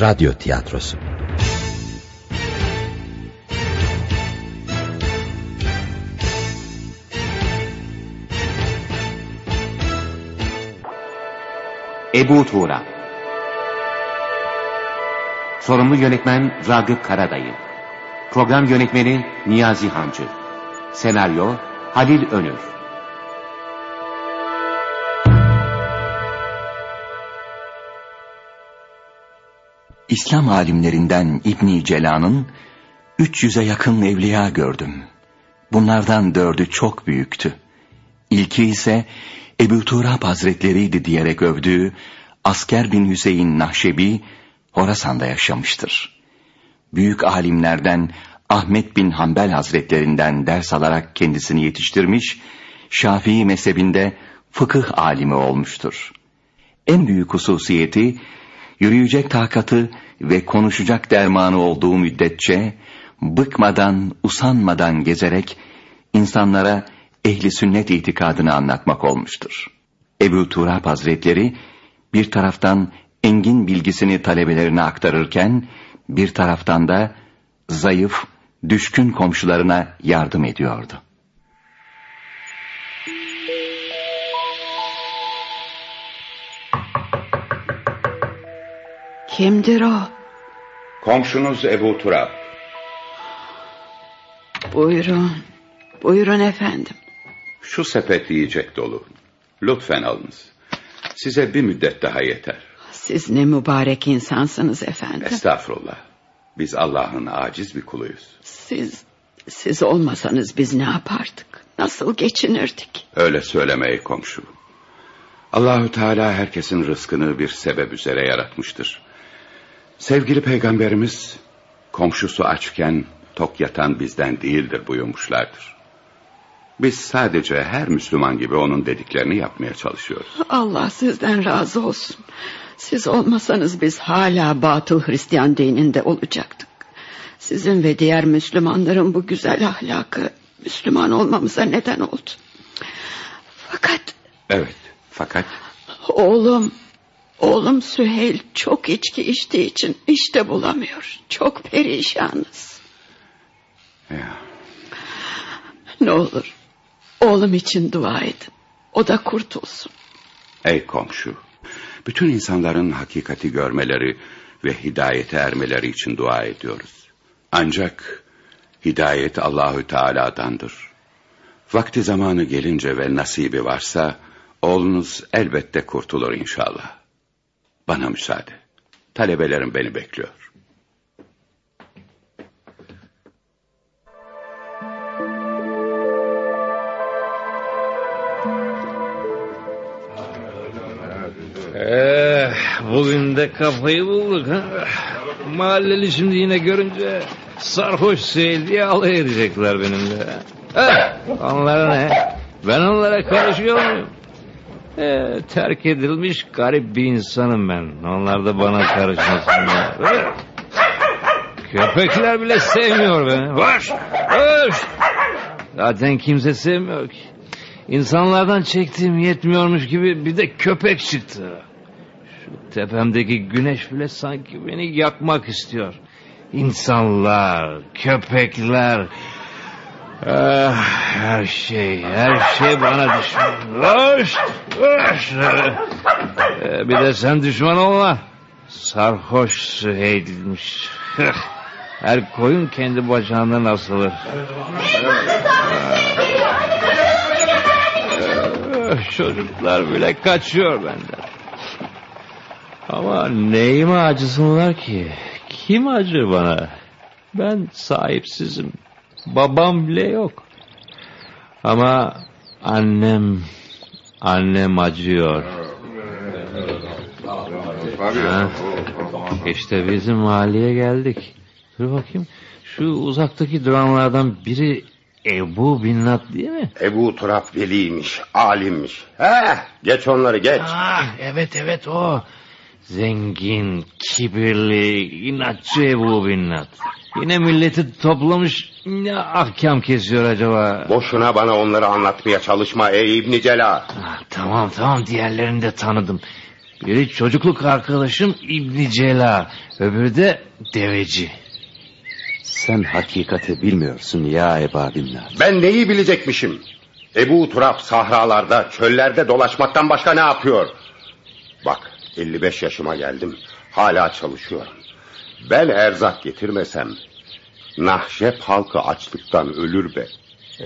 Radyo Tiyatrosu. Ebu Tuğra. Sorumlu yönetmen Ragıp Karadayı. Program yönetmeni Niyazi Hancı. Senaryo Halil Önür İslam alimlerinden İbni Cela'nın 300'e yakın evliya gördüm. Bunlardan dördü çok büyüktü. İlki ise Ebu Turab Hazretleriydi diyerek övdüğü Asker bin Hüseyin Nahşebi Horasan'da yaşamıştır. Büyük alimlerden Ahmet bin Hanbel Hazretlerinden ders alarak kendisini yetiştirmiş, Şafii mezhebinde fıkıh alimi olmuştur. En büyük hususiyeti, yürüyecek takatı ve konuşacak dermanı olduğu müddetçe, bıkmadan, usanmadan gezerek, insanlara ehli sünnet itikadını anlatmak olmuştur. Ebu Turab Hazretleri, bir taraftan engin bilgisini talebelerine aktarırken, bir taraftan da zayıf, düşkün komşularına yardım ediyordu. Kimdir o? Komşunuz Ebu Turab. Buyurun. Buyurun efendim. Şu sepet yiyecek dolu. Lütfen alınız. Size bir müddet daha yeter. Siz ne mübarek insansınız efendim. Estağfurullah. Biz Allah'ın aciz bir kuluyuz. Siz, siz olmasanız biz ne yapardık? Nasıl geçinirdik? Öyle söylemeyi komşu. Allahü Teala herkesin rızkını bir sebep üzere yaratmıştır. Sevgili peygamberimiz komşusu açken tok yatan bizden değildir buyurmuşlardır. Biz sadece her Müslüman gibi onun dediklerini yapmaya çalışıyoruz. Allah sizden razı olsun. Siz olmasanız biz hala batıl Hristiyan dininde olacaktık. Sizin ve diğer Müslümanların bu güzel ahlakı Müslüman olmamıza neden oldu. Fakat... Evet, fakat... Oğlum, oğlum Süheyl çok içki içtiği için işte bulamıyor. Çok perişanız. Ya. Ne olur oğlum için dua edin. O da kurtulsun. Ey komşu, bütün insanların hakikati görmeleri ve hidayete ermeleri için dua ediyoruz. Ancak hidayet Allahü Teala'dandır. Vakti zamanı gelince ve nasibi varsa oğlunuz elbette kurtulur inşallah. Bana müsaade. Talebelerim beni bekliyor. Ee, bugün de kafayı bulduk. Ha? Mahalleli şimdi yine görünce sarhoş seyir diye alay edecekler benimle. Eh, onlara ne? Ben onlara karışıyor muyum? Ee, terk edilmiş garip bir insanım ben. Onlar da bana karışmasınlar. Köpekler bile sevmiyor beni. Hoş, hoş. Zaten kimse sevmiyor ki. İnsanlardan çektiğim yetmiyormuş gibi bir de köpek çıktı. Şu tepemdeki güneş bile sanki beni yakmak istiyor. İnsanlar, köpekler... Ah, her şey, her şey bana düşman. Hoş, hoş. Ee, bir de sen düşman olma. Sarhoş Süheyl'miş. Her koyun kendi bacağından asılır. Çocuklar bile kaçıyor benden. Ama neyime acısınlar ki? Kim acır bana? Ben sahipsizim. Babam bile yok. Ama annem, annem acıyor. Ha, işte bizim mahalleye geldik. Dur bakayım. Şu uzaktaki duranlardan biri Ebu Binnat değil mi? Ebu Turab veliymiş, alimmiş. He, geç onları geç. Ah, evet evet o. Zengin, kibirli, inatçı Ebu Binnat. Yine milleti toplamış ne ahkam kesiyor acaba? Boşuna bana onları anlatmaya çalışma ey İbni Cela. Ah, tamam tamam diğerlerini de tanıdım. Biri çocukluk arkadaşım İbni Cela. Öbürü de deveci. Sen hakikati bilmiyorsun ya Eba Binler. Ben neyi bilecekmişim? Ebu Turab sahralarda, çöllerde dolaşmaktan başka ne yapıyor? Bak 55 yaşıma geldim. Hala çalışıyorum. Ben erzak getirmesem Nahşep halkı açlıktan ölür be.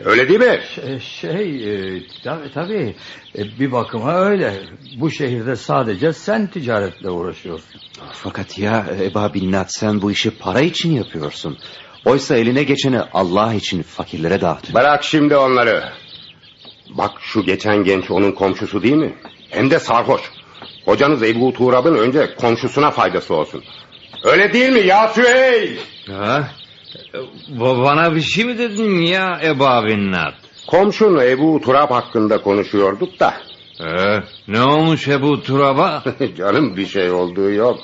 Öyle değil mi? Şey, şey e, tabii, tabii E, bir bakıma öyle. Bu şehirde sadece sen ticaretle uğraşıyorsun. Fakat ya Eba Binnat sen bu işi para için yapıyorsun. Oysa eline geçeni Allah için fakirlere dağıtıyor. Bırak şimdi onları. Bak şu geçen genç onun komşusu değil mi? Hem de sarhoş. Hocanız Ebu Turab'ın önce komşusuna faydası olsun. Öyle değil mi ya Süheyl? Ha? Bu Bana bir şey mi dedin ya Eba Binnat? Komşun Ebu Turab hakkında konuşuyorduk da. Ee, ne olmuş Ebu Turab'a? Canım bir şey olduğu yok.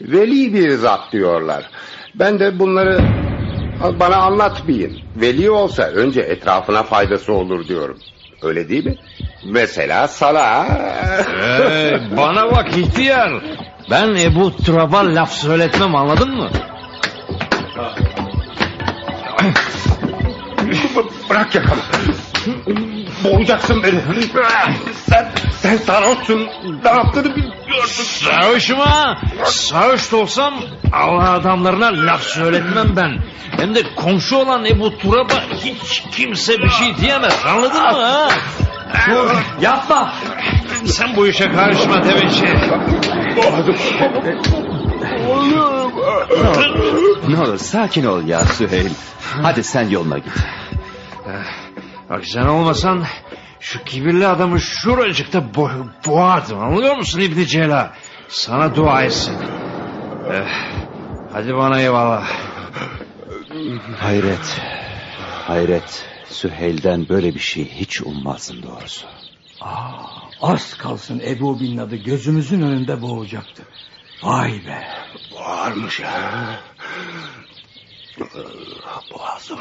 Veli bir zat diyorlar. Ben de bunları bana anlatmayın. Veli olsa önce etrafına faydası olur diyorum. Öyle değil mi? Mesela sana. Ee, bana bak ihtiyar. Ben Ebu Turab'a laf söyletmem anladın mı? Bırak yakamı. Boğacaksın beni. Sen, sen sarhoşsun. Ne yaptığını bilmiyorsun. Sarhoş mu? Sarhoş da olsam Allah adamlarına laf söyletmem ben. Hem de komşu olan Ebu Turab'a hiç kimse bir şey diyemez anladın mı? Ha? Dur yapma. Sen bu işe karışma Teveşi. Boğazım. Ne olur sakin ol ya Süheyl. Hadi sen yoluna git. Bak sen olmasan şu kibirli adamı şuracıkta bo boğardım anlıyor musun İbni Cela? Sana dua etsin. Eh, hadi bana eyvallah. Hayret. Hayret. Süheyl'den böyle bir şey hiç ummazdım doğrusu. Aa, az kalsın Ebu Binnad'ı gözümüzün önünde boğacaktı. Vay be. Boğarmış ha. Boğazım.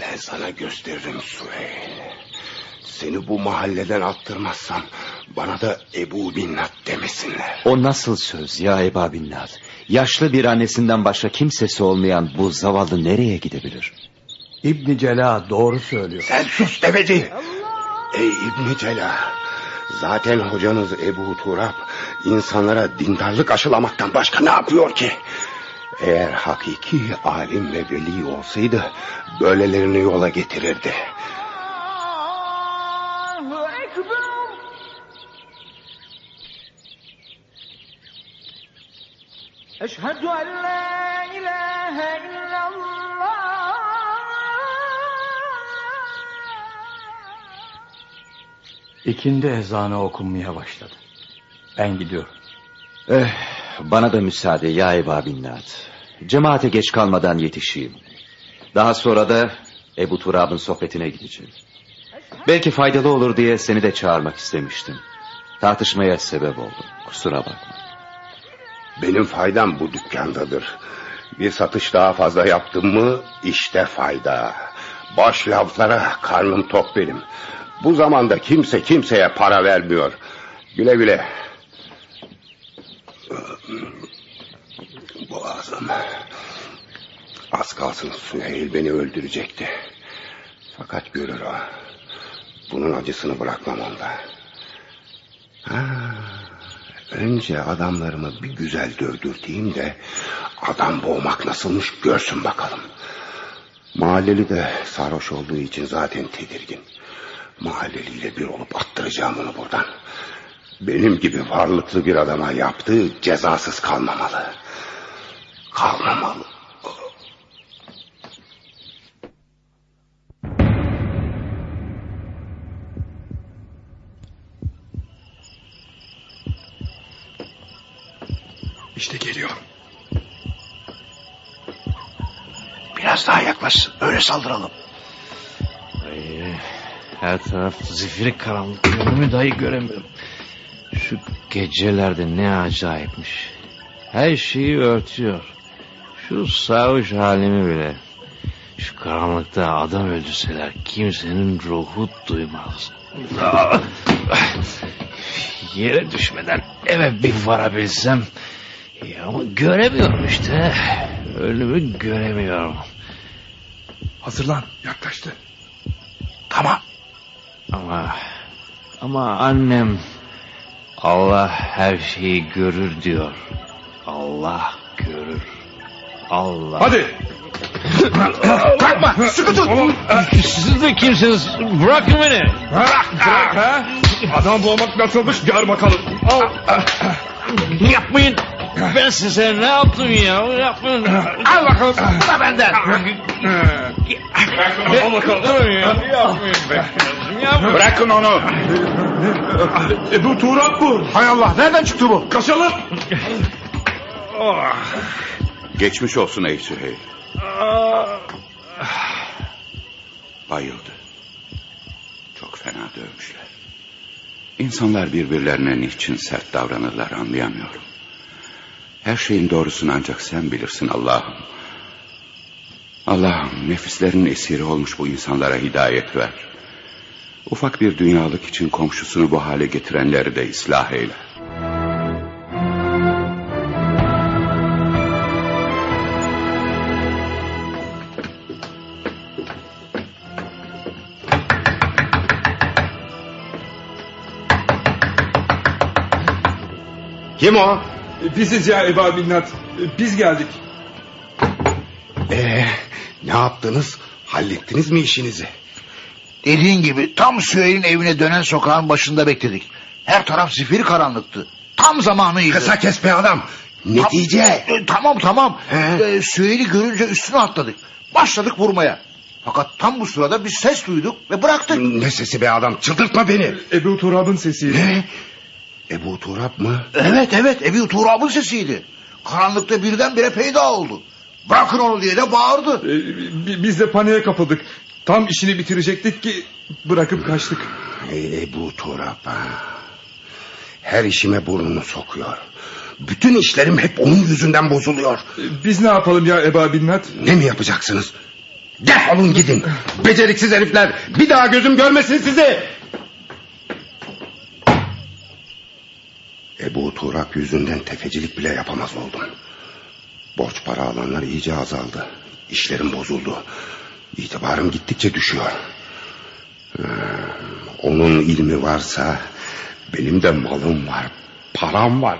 Ben sana gösteririm Süheyl. Seni bu mahalleden attırmazsam bana da Ebu Binnat demesinler. O nasıl söz ya Eba Binnat? Yaşlı bir annesinden başka kimsesi olmayan bu zavallı nereye gidebilir? İbni Cela doğru söylüyor. Sen sus demedi. Ey İbni Cela. Zaten hocanız Ebu Turab insanlara dindarlık aşılamaktan başka ne yapıyor ki? Eğer hakiki alim ve veli olsaydı böylelerini yola getirirdi. Eşhedü en la ilahe illa İkindi ezanı okunmaya başladı. Ben gidiyorum. Eh, bana da müsaade ya Eba Binnat. Cemaate geç kalmadan yetişeyim. Daha sonra da Ebu Turab'ın sohbetine gideceğim. Belki faydalı olur diye seni de çağırmak istemiştim. Tartışmaya sebep oldum. Kusura bakma. Benim faydam bu dükkandadır. Bir satış daha fazla yaptım mı işte fayda. Boş laflara karnım tok benim. Bu zamanda kimse kimseye para vermiyor. Güle güle. Boğazım. Az kalsın Süheyl beni öldürecekti. Fakat görür o. Bunun acısını bırakmam onda. Ha, önce adamlarımı bir güzel dövdürteyim de... ...adam boğmak nasılmış görsün bakalım. Mahalleli de sarhoş olduğu için zaten tedirgin. Mahalleliyle bir olup attıracağım onu buradan. Benim gibi varlıklı bir adama yaptığı cezasız kalmamalı. Kalmamalı. İşte geliyor. Biraz daha yaklaş. Öyle saldıralım. Her taraf zifiri karanlık. Önümü dahi göremiyorum. Şu gecelerde ne acayipmiş. Her şeyi örtüyor. Şu sarhoş halimi bile. Şu karanlıkta adam öldürseler kimsenin ruhu duymaz. Yere düşmeden eve bir varabilsem. Ya ama göremiyorum işte. Ölümü göremiyorum. Hazırlan yaklaştı. Tamam. Ama ama annem Allah her şeyi görür diyor. Allah görür. Allah. Hadi. Bırakma. Sıkı tut. Siz de kimsiniz? Bırakın beni. Bırak ha. Adam boğmak nasılmış gör bakalım. Al. Yapmayın. Ben size ne yaptım ya? Yapmayın. Al bakalım. Bu da benden. Al bakalım. Durun ya. Yapmayın be. Yapmayın. Bırakın onu. E bu Tuğrap bu. Hay Allah nereden çıktı bu? Kaçalım. Geçmiş olsun ey Süheyl. Bayıldı. Çok fena dövmüşler. İnsanlar birbirlerine niçin sert davranırlar anlayamıyorum. Her şeyin doğrusunu ancak sen bilirsin Allah'ım. Allah'ım nefislerin esiri olmuş bu insanlara hidayet ver. Ufak bir dünyalık için komşusunu bu hale getirenleri de ıslah eyle. Kim o? Biziz ya Eba Binnat. Biz geldik. Ee, ne yaptınız? Hallettiniz mi işinizi? Dediğin gibi tam Süheyl'in evine dönen sokağın başında bekledik. Her taraf zifiri karanlıktı. Tam zamanıydı. Kısa kes be adam. Netice. E, tamam tamam. He. E, Süheyl'i görünce üstüne atladık. Başladık vurmaya. Fakat tam bu sırada bir ses duyduk ve bıraktık. Ne sesi be adam çıldırtma beni. Ebu Turab'ın sesiydi. Ne? Ebu Turab mı? Evet evet Ebi Turab'ın sesiydi. Karanlıkta birdenbire peyda oldu. Bırakın onu diye de bağırdı. Ee, bi- biz de paniğe kapıldık. Tam işini bitirecektik ki bırakıp kaçtık. Ey Ebu Turab. Her işime burnunu sokuyor. Bütün işlerim hep onun yüzünden bozuluyor. Ee, Biz ne yapalım ya Eba Binnat? Ne mi yapacaksınız? Defolun gidin. Beceriksiz herifler. Bir daha gözüm görmesin sizi. Turak yüzünden tefecilik bile yapamaz oldum. Borç para alanlar iyice azaldı. İşlerim bozuldu. İtibarım gittikçe düşüyor. Ee, Onun ilmi varsa benim de malım var. Param var.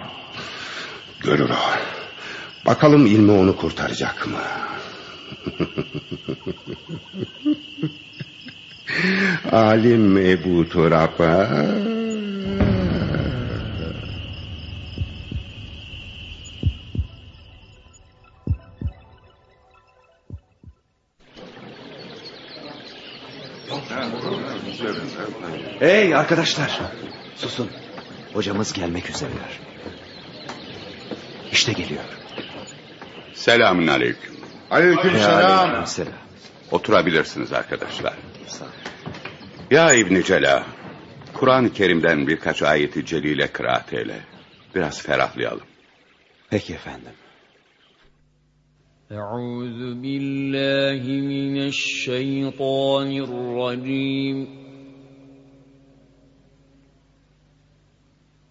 Görür o. Bakalım ilmi onu kurtaracak mı? Alim Ebu Turab'a. Hey arkadaşlar. Susun. Hocamız gelmek üzereler. İşte geliyor. Selamün aleyküm. Aleyküm selam. Oturabilirsiniz arkadaşlar. Ya İbni Cela. Kur'an-ı Kerim'den birkaç ayeti celile kıraat eyle. Biraz ferahlayalım. Peki efendim. Euzu billahi mineşşeytanirracim.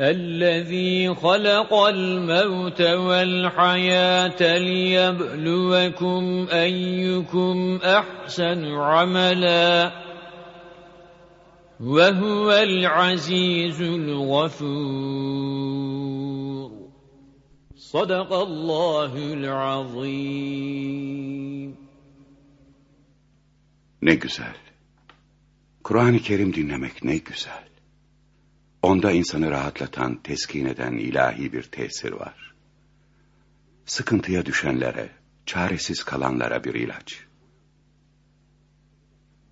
الذي خلق الموت والحياة ليبلوكم أيكم أحسن عملا وهو العزيز الغفور صدق الله العظيم Ne güzel. Kur'an-ı Kerim dinlemek ne güzel. Onda insanı rahatlatan, teskin eden ilahi bir tesir var. Sıkıntıya düşenlere, çaresiz kalanlara bir ilaç.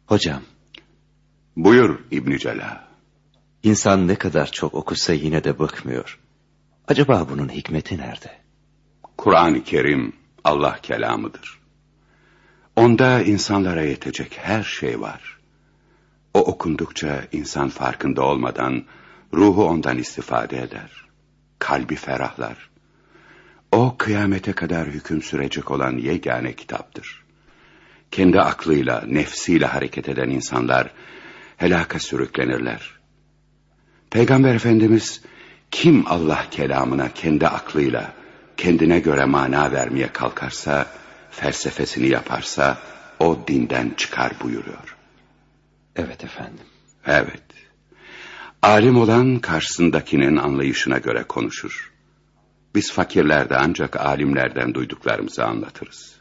Hocam, Buyur İbn Cela. insan ne kadar çok okusa yine de bıkmıyor. Acaba bunun hikmeti nerede? Kur'an-ı Kerim Allah kelamıdır. Onda insanlara yetecek her şey var. O okundukça insan farkında olmadan ruhu ondan istifade eder. Kalbi ferahlar. O kıyamete kadar hüküm sürecek olan yegane kitaptır. Kendi aklıyla, nefsiyle hareket eden insanlar helaka sürüklenirler. Peygamber Efendimiz kim Allah kelamına kendi aklıyla kendine göre mana vermeye kalkarsa, felsefesini yaparsa o dinden çıkar buyuruyor. Evet efendim. Evet. Alim olan karşısındakinin anlayışına göre konuşur. Biz fakirler de ancak alimlerden duyduklarımızı anlatırız.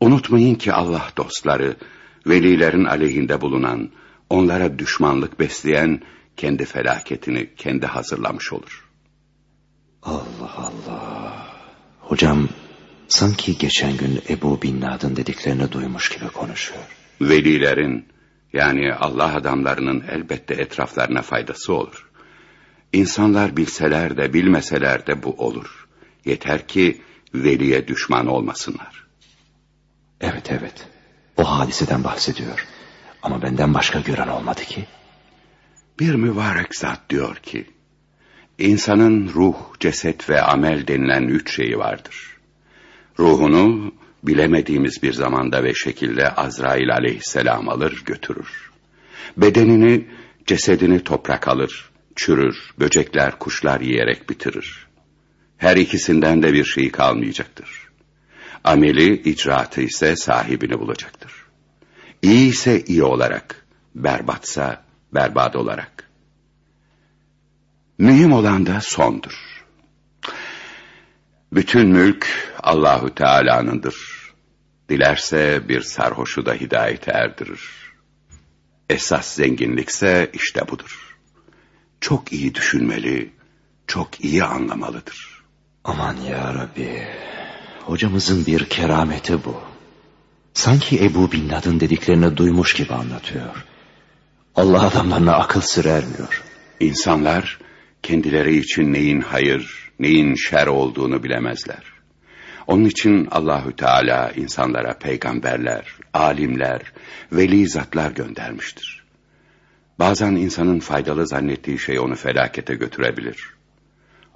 Unutmayın ki Allah dostları, velilerin aleyhinde bulunan, onlara düşmanlık besleyen, kendi felaketini kendi hazırlamış olur. Allah Allah. Hocam sanki geçen gün Ebu Bin Nad'ın dediklerini duymuş gibi konuşuyor. Velilerin yani Allah adamlarının elbette etraflarına faydası olur. İnsanlar bilseler de bilmeseler de bu olur. Yeter ki veliye düşman olmasınlar. Evet evet. O hadiseden bahsediyor. Ama benden başka gören olmadı ki. Bir mübarek zat diyor ki, insanın ruh, ceset ve amel denilen üç şeyi vardır. Ruhunu bilemediğimiz bir zamanda ve şekilde Azrail aleyhisselam alır götürür. Bedenini, cesedini toprak alır, çürür, böcekler, kuşlar yiyerek bitirir. Her ikisinden de bir şey kalmayacaktır. Ameli, icraatı ise sahibini bulacaktır. İyi ise iyi olarak, berbatsa berbat olarak. Mühim olan da sondur. Bütün mülk Allahu Teala'nındır. Dilerse bir sarhoşu da hidayete erdirir. Esas zenginlikse işte budur. Çok iyi düşünmeli, çok iyi anlamalıdır. Aman ya Rabbi. Hocamızın bir kerameti bu. Sanki Ebu Bin Lad'ın dediklerini duymuş gibi anlatıyor. Allah adamlarına akıl sır ermiyor. İnsanlar kendileri için neyin hayır, neyin şer olduğunu bilemezler. Onun için Allahü Teala insanlara peygamberler, alimler, veli zatlar göndermiştir. Bazen insanın faydalı zannettiği şey onu felakete götürebilir.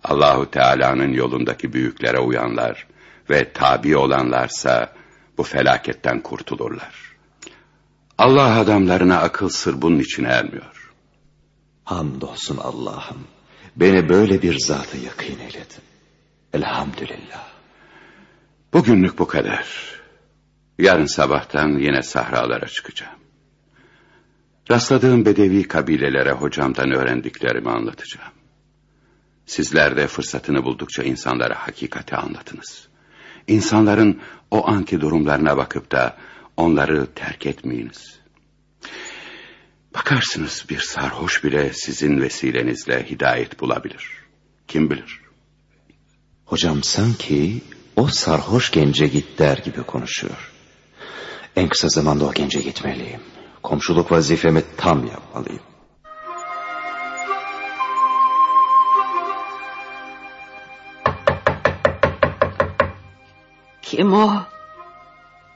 Allahu Teala'nın yolundaki büyüklere uyanlar ve tabi olanlarsa bu felaketten kurtulurlar. Allah adamlarına akıl sır bunun için ermiyor. Hamdolsun Allah'ım. Beni böyle bir zatı yakın eyledin. Elhamdülillah. Bugünlük bu kadar. Yarın sabahtan yine sahralara çıkacağım. Rastladığım bedevi kabilelere hocamdan öğrendiklerimi anlatacağım. Sizler de fırsatını buldukça insanlara hakikati anlatınız. İnsanların o anki durumlarına bakıp da onları terk etmeyiniz. Bakarsınız bir sarhoş bile sizin vesilenizle hidayet bulabilir. Kim bilir? Hocam sanki o sarhoş gence git der gibi konuşuyor. En kısa zamanda o gence gitmeliyim. Komşuluk vazifemi tam yapmalıyım. Kim o?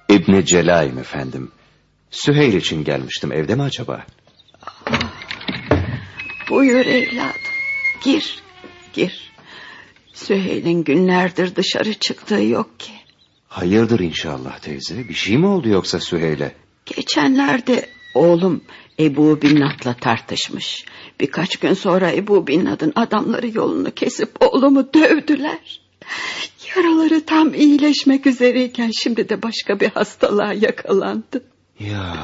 İbni Celayim efendim. Süheyl için gelmiştim. Evde mi acaba? Buyur evladım. Gir, gir. Süheyl'in günlerdir dışarı çıktığı yok ki. Hayırdır inşallah teyze. Bir şey mi oldu yoksa Süheyl'e? Geçenlerde oğlum Ebu Binnat'la tartışmış. Birkaç gün sonra Ebu Binnat'ın adamları yolunu kesip oğlumu dövdüler. Yaraları tam iyileşmek üzereyken şimdi de başka bir hastalığa yakalandı. Ya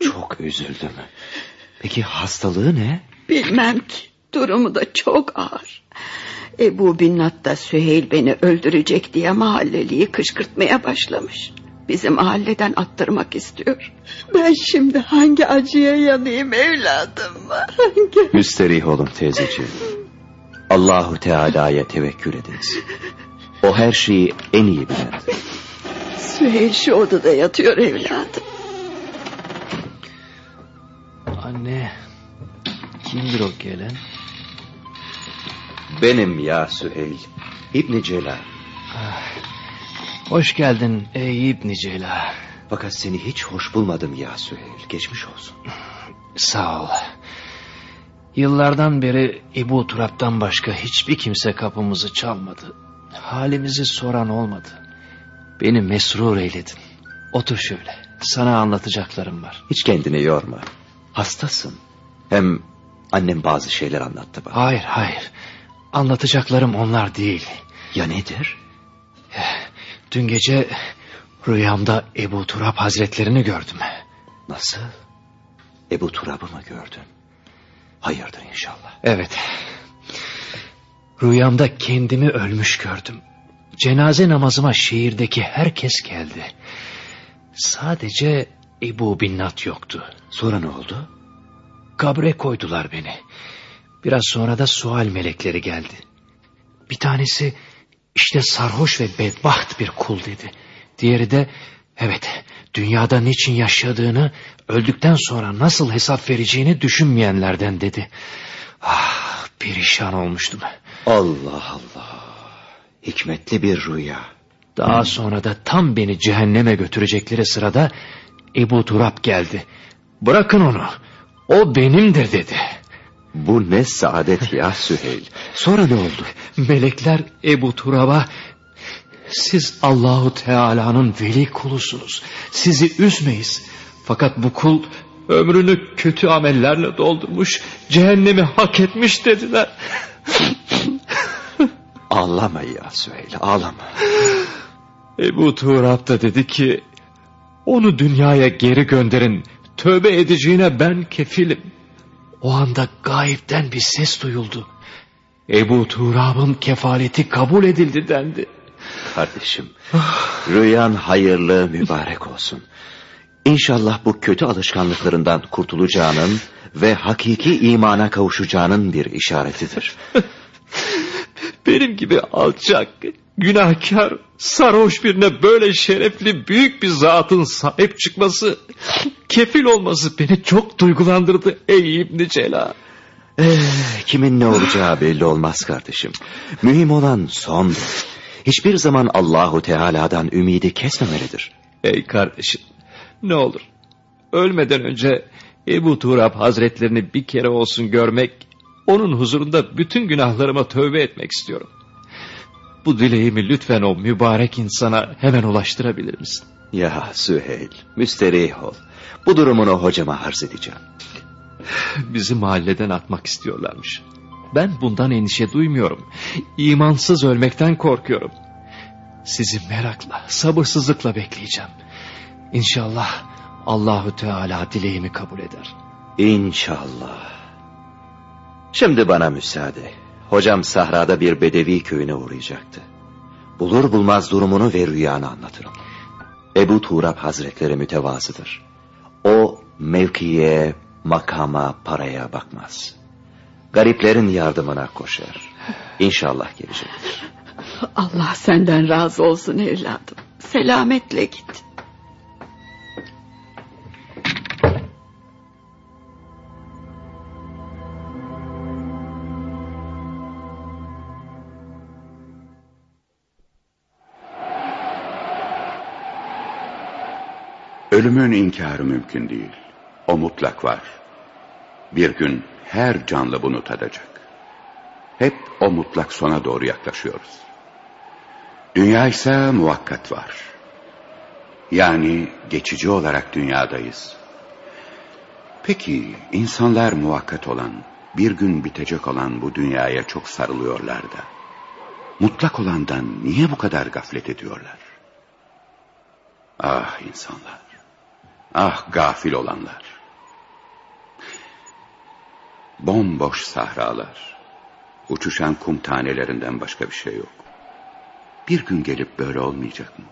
çok üzüldüm. Peki hastalığı ne? Bilmem ki. Durumu da çok ağır. Ebu Binnat da Süheyl beni öldürecek diye mahalleliyi kışkırtmaya başlamış. Bizi mahalleden attırmak istiyor. Ben şimdi hangi acıya yanayım evladım? Hangi? Müsterih olun teyzeciğim. Allahu Teala'ya tevekkül ediniz. O her şeyi en iyi bilir. Süheyl şu odada yatıyor evladım. Anne, kimdir o gelen? Benim ya Süheyl. İbni Celal. Hoş geldin ey İbni Celal. Fakat seni hiç hoş bulmadım ya Süheyl. Geçmiş olsun. Sağ ol. Yıllardan beri Ebu Turap'tan başka hiçbir kimse kapımızı çalmadı. Halimizi soran olmadı. Beni mesrur eyledin. Otur şöyle. Sana anlatacaklarım var. Hiç kendini yorma. Hastasın. Hem annem bazı şeyler anlattı bana. Hayır hayır. Anlatacaklarım onlar değil. Ya nedir? Dün gece rüyamda Ebu Turab hazretlerini gördüm. Nasıl? Ebu Turab'ı mı gördün? Hayırdır inşallah. Evet. Rüyamda kendimi ölmüş gördüm. Cenaze namazıma şehirdeki herkes geldi. Sadece Ebu Binnat yoktu. Sonra ne oldu? Kabre koydular beni. Biraz sonra da sual melekleri geldi. Bir tanesi işte sarhoş ve bedbaht bir kul dedi. Diğeri de evet dünyada niçin yaşadığını öldükten sonra nasıl hesap vereceğini düşünmeyenlerden dedi. Ah perişan olmuştum. Allah Allah. Hikmetli bir rüya. Daha sonra da tam beni cehenneme götürecekleri sırada Ebu Turab geldi. Bırakın onu. O benimdir dedi. Bu ne saadet ya Süheyl. Sonra ne oldu? Melekler Ebu Turab'a siz Allahu Teala'nın veli kulusunuz. Sizi üzmeyiz. Fakat bu kul ömrünü kötü amellerle doldurmuş, cehennemi hak etmiş dediler. ağlama ya Süheyl, ağlama. Ebu Turab da dedi ki, onu dünyaya geri gönderin, tövbe edeceğine ben kefilim. O anda gayipten bir ses duyuldu. Ebu Turab'ın kefaleti kabul edildi dendi. Kardeşim, rüyan hayırlı, mübarek olsun. İnşallah bu kötü alışkanlıklarından kurtulacağının ve hakiki imana kavuşacağının bir işaretidir. Benim gibi alçak, günahkar, sarhoş birine böyle şerefli büyük bir zatın sahip çıkması, kefil olması beni çok duygulandırdı ey İbni Celal. Ee, kimin ne olacağı belli olmaz kardeşim. Mühim olan sondur. Hiçbir zaman Allahu Teala'dan ümidi kesmemelidir. Ey kardeşim, ne olur ölmeden önce Ebu Turab hazretlerini bir kere olsun görmek, onun huzurunda bütün günahlarıma tövbe etmek istiyorum. Bu dileğimi lütfen o mübarek insana hemen ulaştırabilir misin? Ya Süheyl, müsterih ol. Bu durumunu hocama arz edeceğim. Bizi mahalleden atmak istiyorlarmış. Ben bundan endişe duymuyorum. İmansız ölmekten korkuyorum. Sizi merakla, sabırsızlıkla bekleyeceğim. İnşallah Allahü Teala dileğimi kabul eder. İnşallah. Şimdi bana müsaade. Hocam sahrada bir bedevi köyüne uğrayacaktı. Bulur bulmaz durumunu ve rüyanı anlatırım. Ebu Turab Hazretleri mütevazıdır. O mevkiye, makama, paraya bakmaz. Gariplerin yardımına koşar. İnşallah gelecektir. Allah senden razı olsun evladım. Selametle git. Ölümün inkarı mümkün değil. O mutlak var. Bir gün her canlı bunu tadacak. Hep o mutlak sona doğru yaklaşıyoruz. Dünya ise muvakkat var. Yani geçici olarak dünyadayız. Peki insanlar muvakkat olan, bir gün bitecek olan bu dünyaya çok sarılıyorlar da, mutlak olandan niye bu kadar gaflet ediyorlar? Ah insanlar, ah gafil olanlar. Bomboş sahralar, uçuşan kum tanelerinden başka bir şey yok. Bir gün gelip böyle olmayacak mı?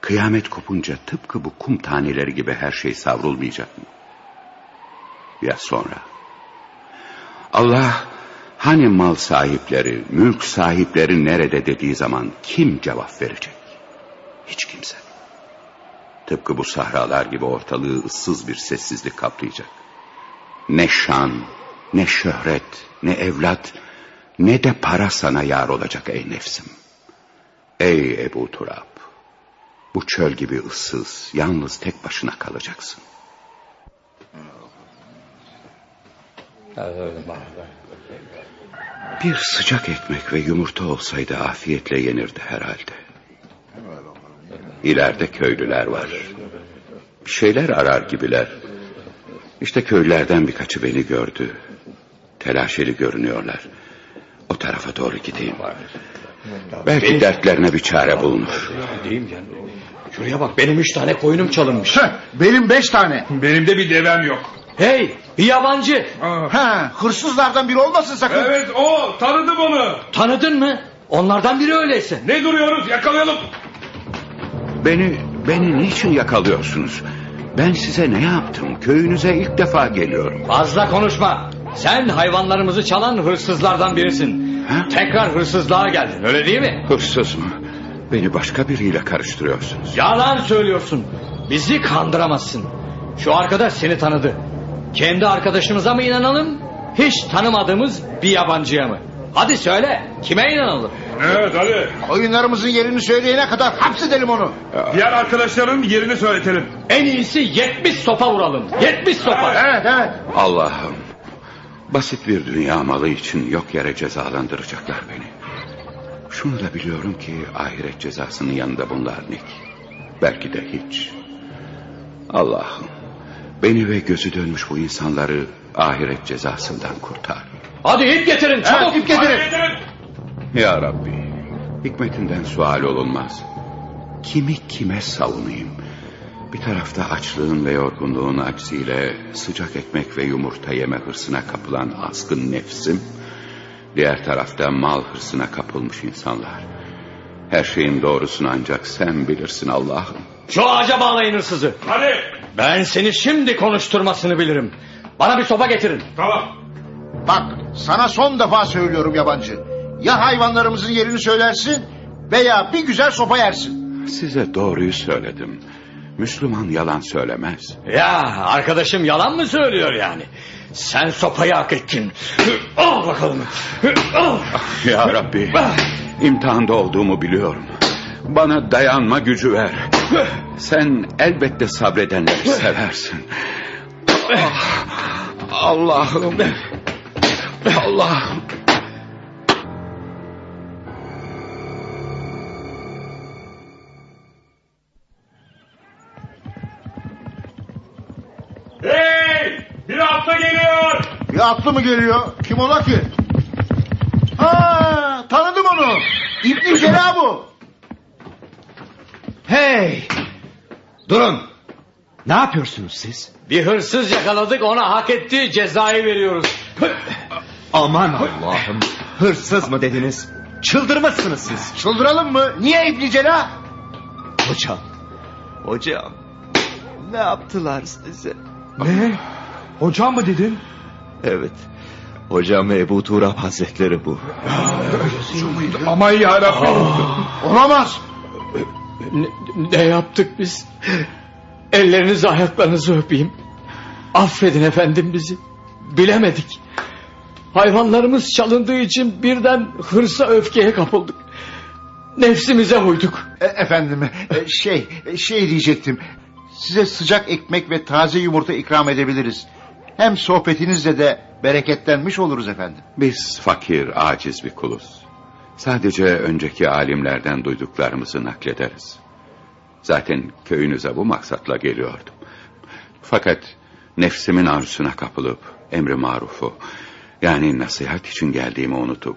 Kıyamet kopunca tıpkı bu kum taneleri gibi her şey savrulmayacak mı? Ya sonra? Allah hani mal sahipleri, mülk sahipleri nerede dediği zaman kim cevap verecek? Hiç kimse. Tıpkı bu sahralar gibi ortalığı ıssız bir sessizlik kaplayacak. Ne şan, ne şöhret, ne evlat, ne de para sana yar olacak ey nefsim. Ey Ebu Turab, bu çöl gibi ıssız, yalnız tek başına kalacaksın. Bir sıcak ekmek ve yumurta olsaydı afiyetle yenirdi herhalde. İleride köylüler var. Bir şeyler arar gibiler. İşte köylülerden birkaçı beni gördü. Telaşeli görünüyorlar. O tarafa doğru gideyim. Belki dertlerine bir çare bulunur. Şuraya bak benim üç tane koyunum çalınmış. Benim beş tane. Benim de bir devem yok. Hey bir yabancı. Ha, hırsızlardan biri olmasın sakın. Evet o tanıdım onu. Tanıdın mı? Onlardan biri öyleyse. Ne duruyoruz yakalayalım. Beni, beni niçin yakalıyorsunuz? Ben size ne yaptım? Köyünüze ilk defa geliyorum. Fazla konuşma. Sen hayvanlarımızı çalan hırsızlardan birisin. Tekrar hırsızlığa geldin öyle değil mi? Hırsız mı? Beni başka biriyle karıştırıyorsunuz. Yalan söylüyorsun. Bizi kandıramazsın. Şu arkadaş seni tanıdı. Kendi arkadaşımıza mı inanalım? Hiç tanımadığımız bir yabancıya mı? Hadi söyle kime inanalım? Evet hadi. Oyunlarımızın yerini söyleyene kadar hapsedelim onu. Diğer arkadaşların yerini söyletelim. En iyisi 70 sopa vuralım. 70 sopa. Evet evet. Allah'ım. Basit bir dünya malı için yok yere cezalandıracaklar beni. Şunu da biliyorum ki ahiret cezasının yanında bunlar ki? Belki de hiç. Allah'ım beni ve gözü dönmüş bu insanları ahiret cezasından kurtar. Hadi ip getirin çabuk. Evet, ip getirin. Ya Rabbi hikmetinden sual olunmaz. Kimi kime savunayım? Bir tarafta açlığın ve yorgunluğun aksiyle sıcak ekmek ve yumurta yeme hırsına kapılan azgın nefsim. Diğer tarafta mal hırsına kapılmış insanlar. Her şeyin doğrusunu ancak sen bilirsin Allah'ım. Şu ağaca bağlayın hırsızı. Hadi. Ben seni şimdi konuşturmasını bilirim. Bana bir sopa getirin. Tamam. Bak sana son defa söylüyorum yabancı. Ya hayvanlarımızın yerini söylersin veya bir güzel sopa yersin. Size doğruyu söyledim. Müslüman yalan söylemez. Ya arkadaşım yalan mı söylüyor yani? Sen sopayı hak ettin. Al bakalım. Al. Ya Rabbi imtihanda olduğumu biliyorum. Bana dayanma gücü ver. Sen elbette sabredenleri seversin. Ah, Allah'ım. Allah'ım. Bir atlı mı geliyor? Kim ola ki? Ha, tanıdım onu. İbn Cela bu. Hey! Durun. Ne yapıyorsunuz siz? Bir hırsız yakaladık ona hak ettiği cezayı veriyoruz. Aman Allah'ım. Hırsız mı dediniz? Çıldırmışsınız siz. Çıldıralım mı? Niye İbn Cela? Hocam. Hocam. Ne yaptılar size? Ne? Hocam mı dedin? Evet. Hocam Ebu Turab Hazretleri bu. Aman yarabbim. Olamaz. Ne, ne yaptık biz? Ellerinizi ayaklarınızı öpeyim. Affedin efendim bizi. Bilemedik. Hayvanlarımız çalındığı için birden hırsa öfkeye kapıldık. Nefsimize uyduk. E, efendim e, şey e, şey diyecektim. Size sıcak ekmek ve taze yumurta ikram edebiliriz. Hem sohbetinizle de bereketlenmiş oluruz efendim. Biz fakir, aciz bir kuluz. Sadece önceki alimlerden duyduklarımızı naklederiz. Zaten köyünüze bu maksatla geliyordum. Fakat nefsimin arzusuna kapılıp emri marufu yani nasihat için geldiğimi unutup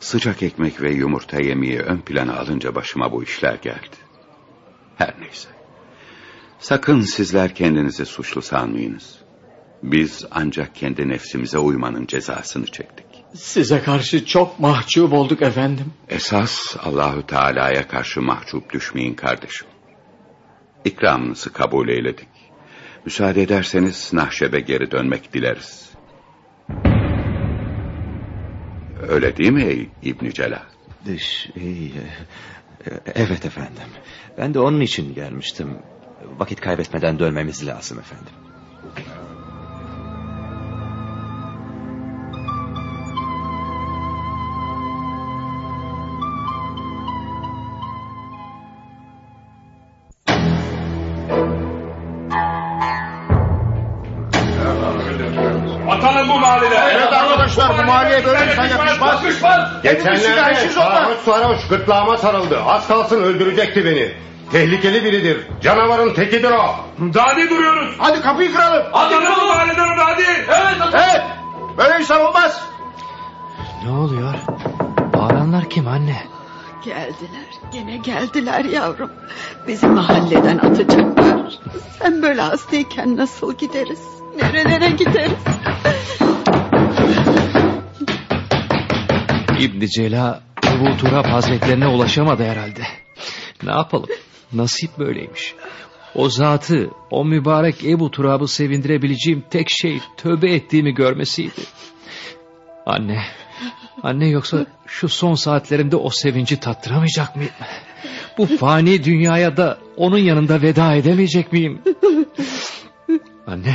sıcak ekmek ve yumurta yemeği ön plana alınca başıma bu işler geldi. Her neyse. Sakın sizler kendinizi suçlu sanmayınız. Biz ancak kendi nefsimize uymanın cezasını çektik. Size karşı çok mahcup olduk efendim. Esas Allahü Teala'ya karşı mahcup düşmeyin kardeşim. İkramınızı kabul eyledik. Müsaade ederseniz Nahşeb'e geri dönmek dileriz. Öyle değil mi ey İbni Celal? Evet efendim. Ben de onun için gelmiştim. Vakit kaybetmeden dönmemiz lazım efendim. Geçenlerde sarhoş sarhoş gırtlağıma sarıldı. Az kalsın öldürecekti beni. Tehlikeli biridir. Canavarın tekidir o. Daha ne duruyoruz? Hadi kapıyı kıralım. Atalım bu mahalleden onu hadi. Evet. Evet. Böyle insan olmaz. Ne oluyor? Bağıranlar kim anne? Geldiler. Gene geldiler yavrum. Bizi mahalleden atacaklar. Sen böyle hastayken nasıl gideriz? Nerelere gideriz? İbni Cela Ebu Turab hazretlerine ulaşamadı herhalde. Ne yapalım? Nasip böyleymiş. O zatı, o mübarek Ebu Turab'ı sevindirebileceğim tek şey tövbe ettiğimi görmesiydi. Anne, anne yoksa şu son saatlerimde o sevinci tattıramayacak mıyım? Bu fani dünyaya da onun yanında veda edemeyecek miyim? Anne,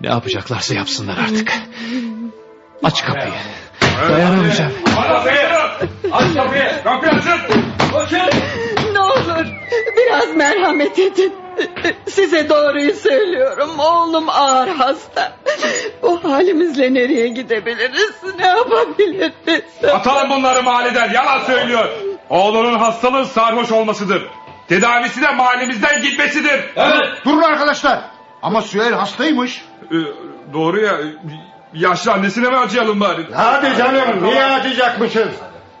ne yapacaklarsa yapsınlar artık. Aç kapıyı. Dayanamayacağım. Aç kapıyı. Kapıyı açın. Ne olur biraz merhamet edin. Size doğruyu söylüyorum. Oğlum ağır hasta. Bu halimizle nereye gidebiliriz? Ne yapabiliriz? Atalım bunları mahalleden. Yalan söylüyor. Oğlunun hastalığı sarhoş olmasıdır. Tedavisi de mahallemizden gitmesidir. Evet. Durun arkadaşlar. Ama Süheyl hastaymış. Ee, doğru ya. Yaşlı annesine mi acıyalım bari? Hadi canım niye acıyacakmışız?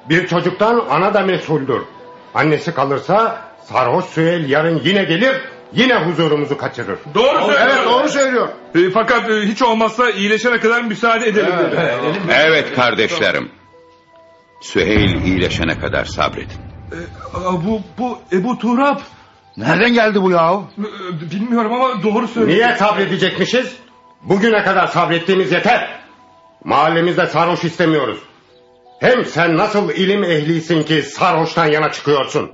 Bir çocuktan ana da mesuldür. Annesi kalırsa sarhoş Süheyl yarın yine gelir yine huzurumuzu kaçırır. Doğru söylüyor. Evet doğru söylüyor. Ee, fakat e, hiç olmazsa iyileşene kadar müsaade edelim. Evet kardeşlerim. Süheyl iyileşene kadar sabredin. bu, bu Ebu Turab. Nereden geldi bu yahu? Ee, Bilmiyorum ama doğru söylüyor. Niye sabredecekmişiz? Bugüne kadar sabrettiğimiz yeter. Mahallemizde sarhoş istemiyoruz. Hem sen nasıl ilim ehlisin ki sarhoştan yana çıkıyorsun?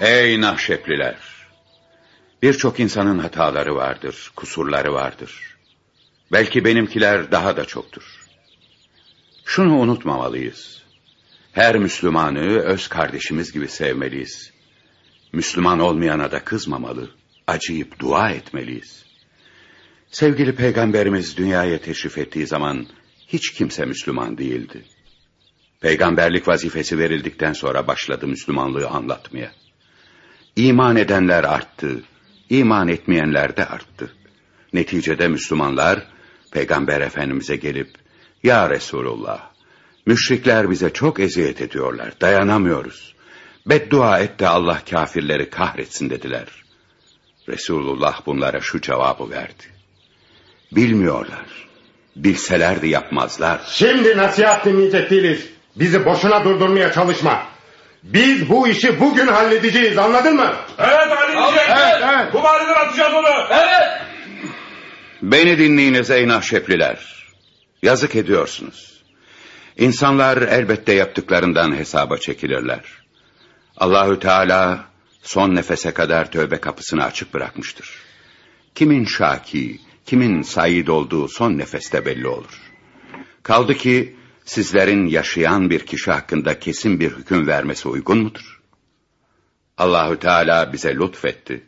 Ey Nahşepliler! Birçok insanın hataları vardır, kusurları vardır. Belki benimkiler daha da çoktur. Şunu unutmamalıyız. Her Müslümanı öz kardeşimiz gibi sevmeliyiz. Müslüman olmayana da kızmamalı, acıyıp dua etmeliyiz. Sevgili Peygamberimiz dünyaya teşrif ettiği zaman hiç kimse Müslüman değildi. Peygamberlik vazifesi verildikten sonra başladı Müslümanlığı anlatmaya. İman edenler arttı, iman etmeyenler de arttı. Neticede Müslümanlar Peygamber Efendimiz'e gelip Ya Resulullah, müşrikler bize çok eziyet ediyorlar, dayanamıyoruz. Beddua et de Allah kafirleri kahretsin dediler. Resulullah bunlara şu cevabı verdi. Bilmiyorlar, bilselerdi yapmazlar. Şimdi nasihat dinleyecek değiliz. Bizi boşuna durdurmaya çalışma. Biz bu işi bugün halledeceğiz anladın mı? Evet halledeceğiz. Evet, evet. Bu mahalleden atacağız onu. Evet. Beni dinleyiniz ey Nahşepliler. Yazık ediyorsunuz. İnsanlar elbette yaptıklarından hesaba çekilirler. Allahü Teala son nefese kadar tövbe kapısını açık bırakmıştır. Kimin şaki, kimin sayid olduğu son nefeste belli olur. Kaldı ki sizlerin yaşayan bir kişi hakkında kesin bir hüküm vermesi uygun mudur? Allahü Teala bize lütfetti,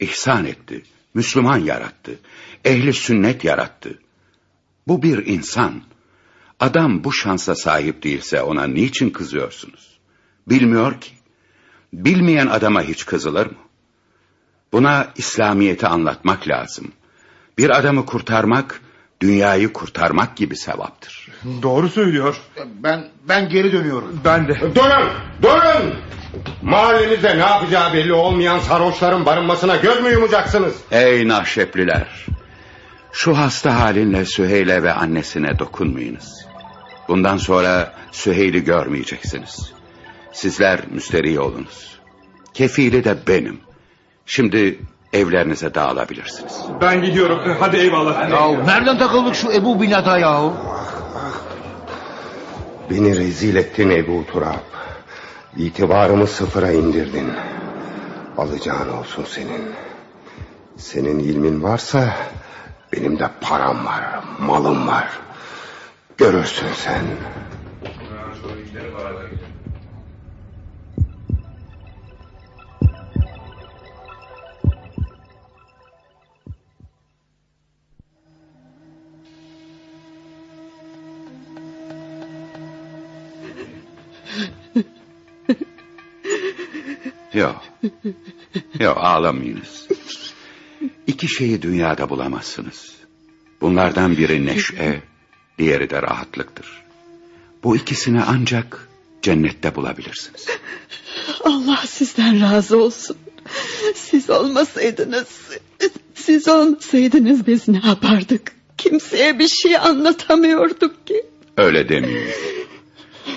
ihsan etti, Müslüman yarattı, ehli sünnet yarattı. Bu bir insan. Adam bu şansa sahip değilse ona niçin kızıyorsunuz? Bilmiyor ki. Bilmeyen adama hiç kızılır mı? Buna İslamiyet'i anlatmak lazım. Bir adamı kurtarmak, dünyayı kurtarmak gibi sevaptır. Doğru söylüyor. Ben ben geri dönüyorum. Ben de. Durun, durun! Mahallenizde ne yapacağı belli olmayan sarhoşların barınmasına göz mü yumacaksınız? Ey Nahşepliler! Şu hasta halinle Süheyl'e ve annesine dokunmayınız. Bundan sonra Süheyl'i görmeyeceksiniz. Sizler müsterih olunuz. Kefili de benim. Şimdi evlerinize dağılabilirsiniz. Ben gidiyorum. Hadi eyvallah. Yahu nereden takıldık şu Ebu Binat'a yahu? Beni rezil ettin Ebu Turab. İtibarımı sıfıra indirdin. Alacağın olsun senin. Senin ilmin varsa benim de param var, malım var. Görürsün sen. Yok. Yok ağlamayınız. İki şeyi dünyada bulamazsınız. Bunlardan biri neşe, diğeri de rahatlıktır. Bu ikisini ancak cennette bulabilirsiniz. Allah sizden razı olsun. Siz olmasaydınız, siz olmasaydınız biz ne yapardık? Kimseye bir şey anlatamıyorduk ki. Öyle demeyin.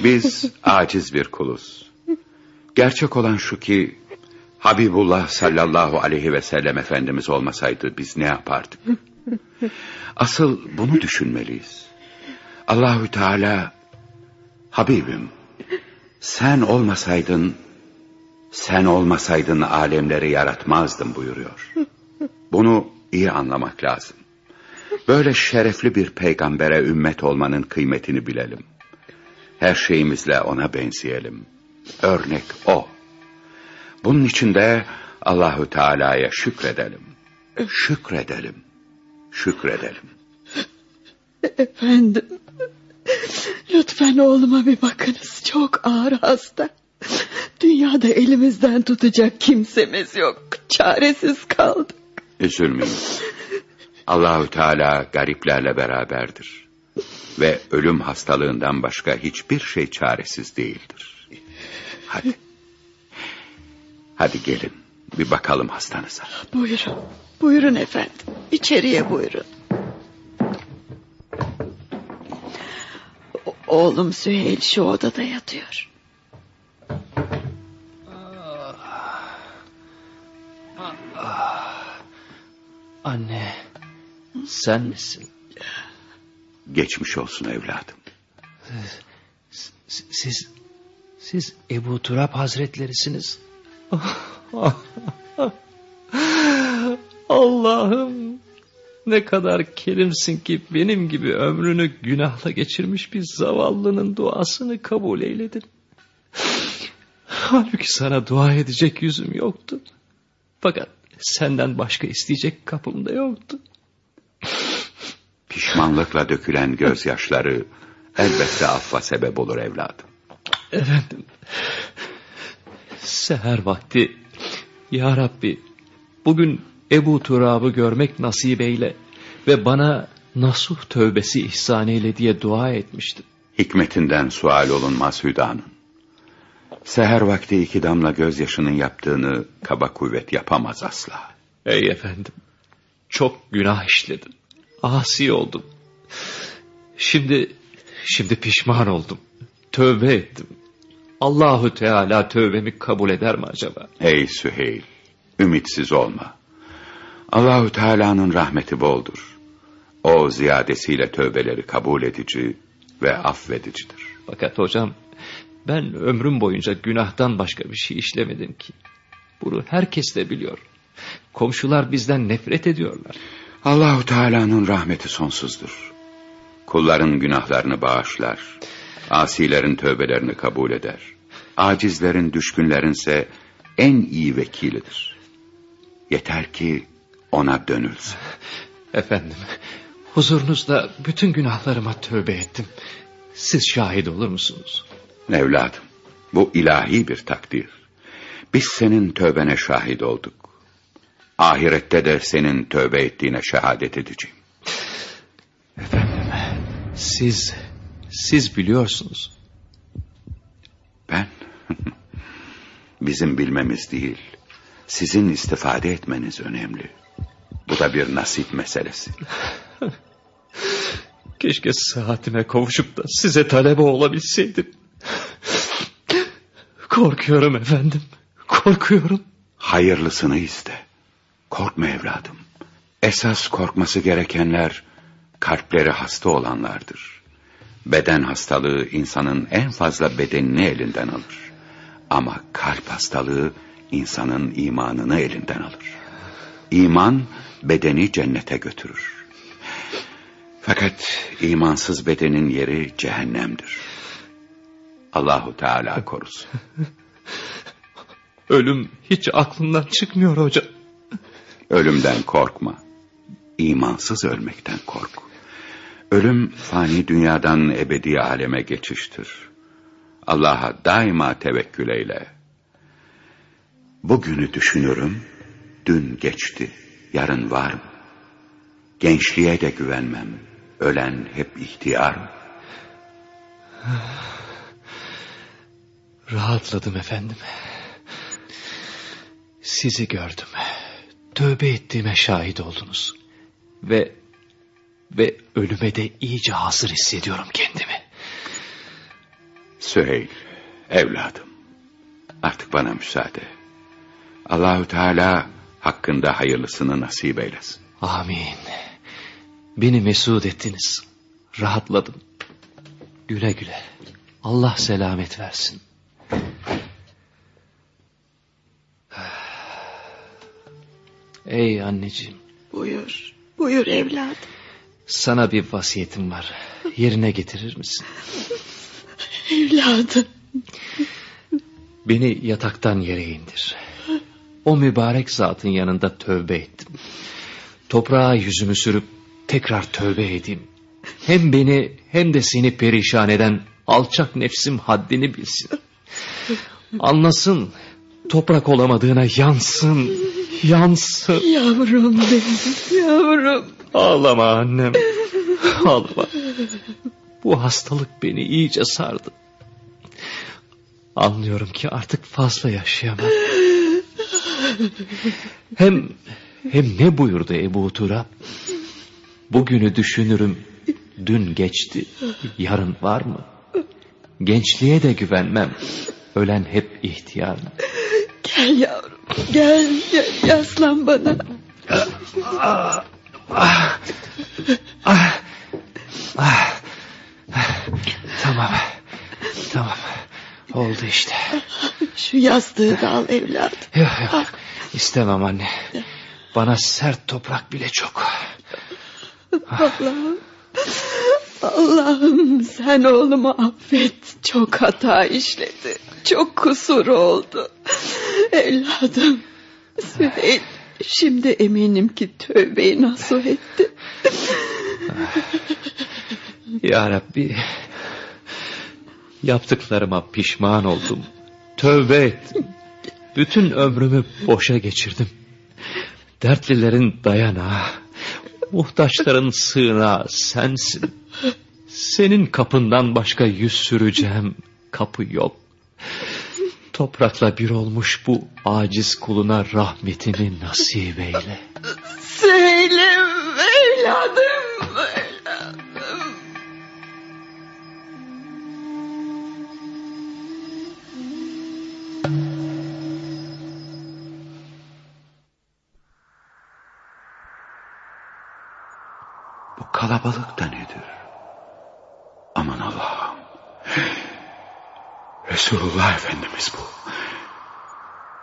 Biz aciz bir kuluz. Gerçek olan şu ki Habibullah sallallahu aleyhi ve sellem Efendimiz olmasaydı biz ne yapardık? Asıl bunu düşünmeliyiz. Allahü Teala Habibim sen olmasaydın sen olmasaydın alemleri yaratmazdım buyuruyor. Bunu iyi anlamak lazım. Böyle şerefli bir peygambere ümmet olmanın kıymetini bilelim. Her şeyimizle ona benzeyelim. Örnek o. Bunun için de Allahü Teala'ya şükredelim. Şükredelim. Şükredelim. Efendim, lütfen oğluma bir bakınız. Çok ağır hasta. Dünyada elimizden tutacak kimsemiz yok. Çaresiz kaldık. Üzülmeyin. Allahü Teala gariplerle beraberdir. Ve ölüm hastalığından başka hiçbir şey çaresiz değildir. Hadi. Hadi gelin. Bir bakalım hastanıza. Buyurun. Buyurun efendim. İçeriye buyurun. Oğlum Süheyl şu odada yatıyor. Anne, sen misin? Geçmiş olsun evladım. Siz, siz, siz Ebu Turab Hazretlerisiniz. Allah'ım ne kadar kerimsin ki benim gibi ömrünü günahla geçirmiş bir zavallının duasını kabul eyledin. Halbuki sana dua edecek yüzüm yoktu. Fakat senden başka isteyecek kapım da yoktu. Pişmanlıkla dökülen gözyaşları elbette affa sebep olur evladım. Efendim, seher vakti, Ya Rabbi, bugün Ebu Turab'ı görmek nasip eyle ve bana nasuh tövbesi ihsan eyle diye dua etmiştim. Hikmetinden sual olunmaz Hüda'nın. Seher vakti iki damla gözyaşının yaptığını kaba kuvvet yapamaz asla. Ey efendim, çok günah işledim, asi oldum. Şimdi, şimdi pişman oldum, tövbe ettim. Allahu Teala tövbemi kabul eder mi acaba? Ey Süheyl, ümitsiz olma. Allahü Teala'nın rahmeti boldur. O ziyadesiyle tövbeleri kabul edici ve affedicidir. Fakat hocam ben ömrüm boyunca günahtan başka bir şey işlemedim ki. Bunu herkes de biliyor. Komşular bizden nefret ediyorlar. Allahu Teala'nın rahmeti sonsuzdur. Kulların günahlarını bağışlar. Asilerin tövbelerini kabul eder. Acizlerin, düşkünlerinse en iyi vekilidir. Yeter ki ona dönülsün. Efendim, huzurunuzda bütün günahlarıma tövbe ettim. Siz şahit olur musunuz? Evladım, bu ilahi bir takdir. Biz senin tövbene şahit olduk. Ahirette de senin tövbe ettiğine şehadet edeceğim. Efendim, siz, siz biliyorsunuz. Ben? Bizim bilmemiz değil, sizin istifade etmeniz önemli. Bu da bir nasip meselesi. Keşke saatime kavuşup da size talebe olabilseydim. Korkuyorum efendim, korkuyorum. Hayırlısını iste. Korkma evladım. Esas korkması gerekenler kalpleri hasta olanlardır. Beden hastalığı insanın en fazla bedenini elinden alır. Ama kalp hastalığı insanın imanını elinden alır. İman bedeni cennete götürür. Fakat imansız bedenin yeri cehennemdir. Allahu Teala korusun. Ölüm hiç aklımdan çıkmıyor hocam. Ölümden korkma. İmansız ölmekten kork. Ölüm fani dünyadan ebedi aleme geçiştir. Allah'a daima tevekkül eyle. Bugünü düşünürüm, dün geçti, yarın var mı? Gençliğe de güvenmem, ölen hep ihtiyar mı? Rahatladım efendim. Sizi gördüm. Tövbe ettiğime şahit oldunuz. Ve ve ölüme de iyice hazır hissediyorum kendimi. Süheyl, evladım, artık bana müsaade. Allahü Teala hakkında hayırlısını nasip eylesin. Amin. Beni mesut ettiniz. Rahatladım. Güle güle. Allah selamet versin. Ey anneciğim. Buyur, buyur evladım. Sana bir vasiyetim var. Yerine getirir misin? Evladım. Beni yataktan yere indir. O mübarek zatın yanında tövbe ettim. Toprağa yüzümü sürüp tekrar tövbe edeyim. Hem beni hem de seni perişan eden alçak nefsim haddini bilsin. Anlasın toprak olamadığına yansın, yansın. Yavrum benim, yavrum. Ağlama annem, ağlama. Bu hastalık beni iyice sardı. Anlıyorum ki artık fazla yaşayamam. Hem hem ne buyurdu Ebu Turab? Bugünü düşünürüm, dün geçti, yarın var mı? Gençliğe de güvenmem, ölen hep ihtiyar? Gel yavrum, gel, gel yaslan bana. Ah, ah, ah, ah. Tamam, tamam, oldu işte. Şu yastığı da al evladım. Yok yok, istemem anne. Bana sert toprak bile çok. Allah'ım. Allah'ım sen oğlumu affet. Çok hata işledi. Çok kusur oldu. Evladım. Süheyl şimdi eminim ki tövbeyi nasıl etti. Ya Rabbi. Yaptıklarıma pişman oldum. Tövbe ettim. Bütün ömrümü boşa geçirdim. Dertlilerin dayanağı, muhtaçların sığınağı sensin. Senin kapından başka yüz süreceğim kapı yok. Toprakla bir olmuş bu aciz kuluna rahmetini nasip eyle. Evladım. evladım. Resulullah Efendimiz bu.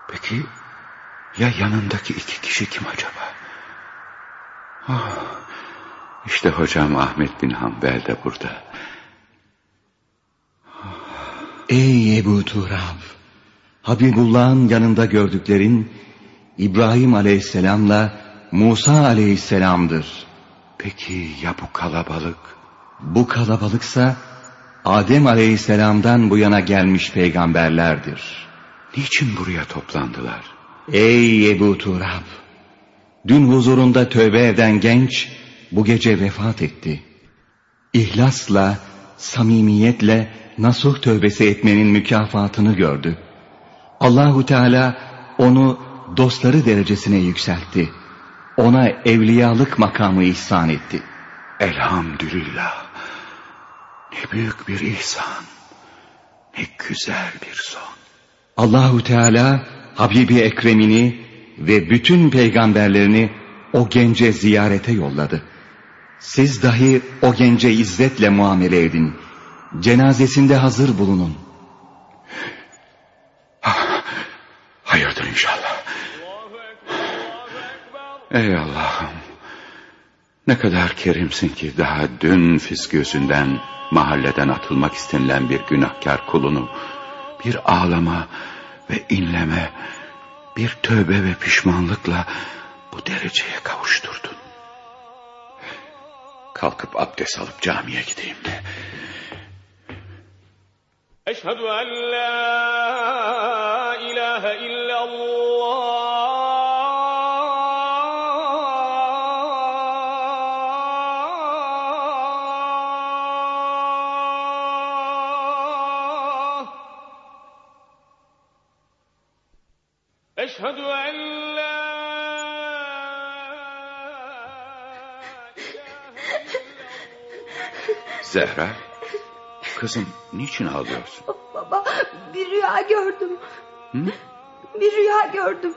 Peki ya yanındaki iki kişi kim acaba? Oh, işte hocam Ahmet bin Hanbel de burada. Ey Ebu Turab! Habibullah'ın yanında gördüklerin İbrahim aleyhisselamla Musa aleyhisselamdır. Peki ya bu kalabalık? Bu kalabalıksa Adem aleyhisselamdan bu yana gelmiş peygamberlerdir. Niçin buraya toplandılar? Ey Ebu Turab! Dün huzurunda tövbe eden genç bu gece vefat etti. İhlasla, samimiyetle nasuh tövbesi etmenin mükafatını gördü. Allahu Teala onu dostları derecesine yükseltti. Ona evliyalık makamı ihsan etti. Elhamdülillah. Ne büyük bir ihsan. Ne güzel bir son. Allahu Teala Habibi Ekrem'ini ve bütün peygamberlerini o gence ziyarete yolladı. Siz dahi o gence izzetle muamele edin. Cenazesinde hazır bulunun. Hayırdır inşallah. Ey Allah'ım. Ne kadar kerimsin ki daha dün fisküsünden mahalleden atılmak istenilen bir günahkar kulunu bir ağlama ve inleme, bir tövbe ve pişmanlıkla bu dereceye kavuşturdun. Kalkıp abdest alıp camiye gideyim. Eşhedü en la ilahe illallah Zehra, kızım niçin ağlıyorsun? Baba bir rüya gördüm. Hı? Bir rüya gördüm.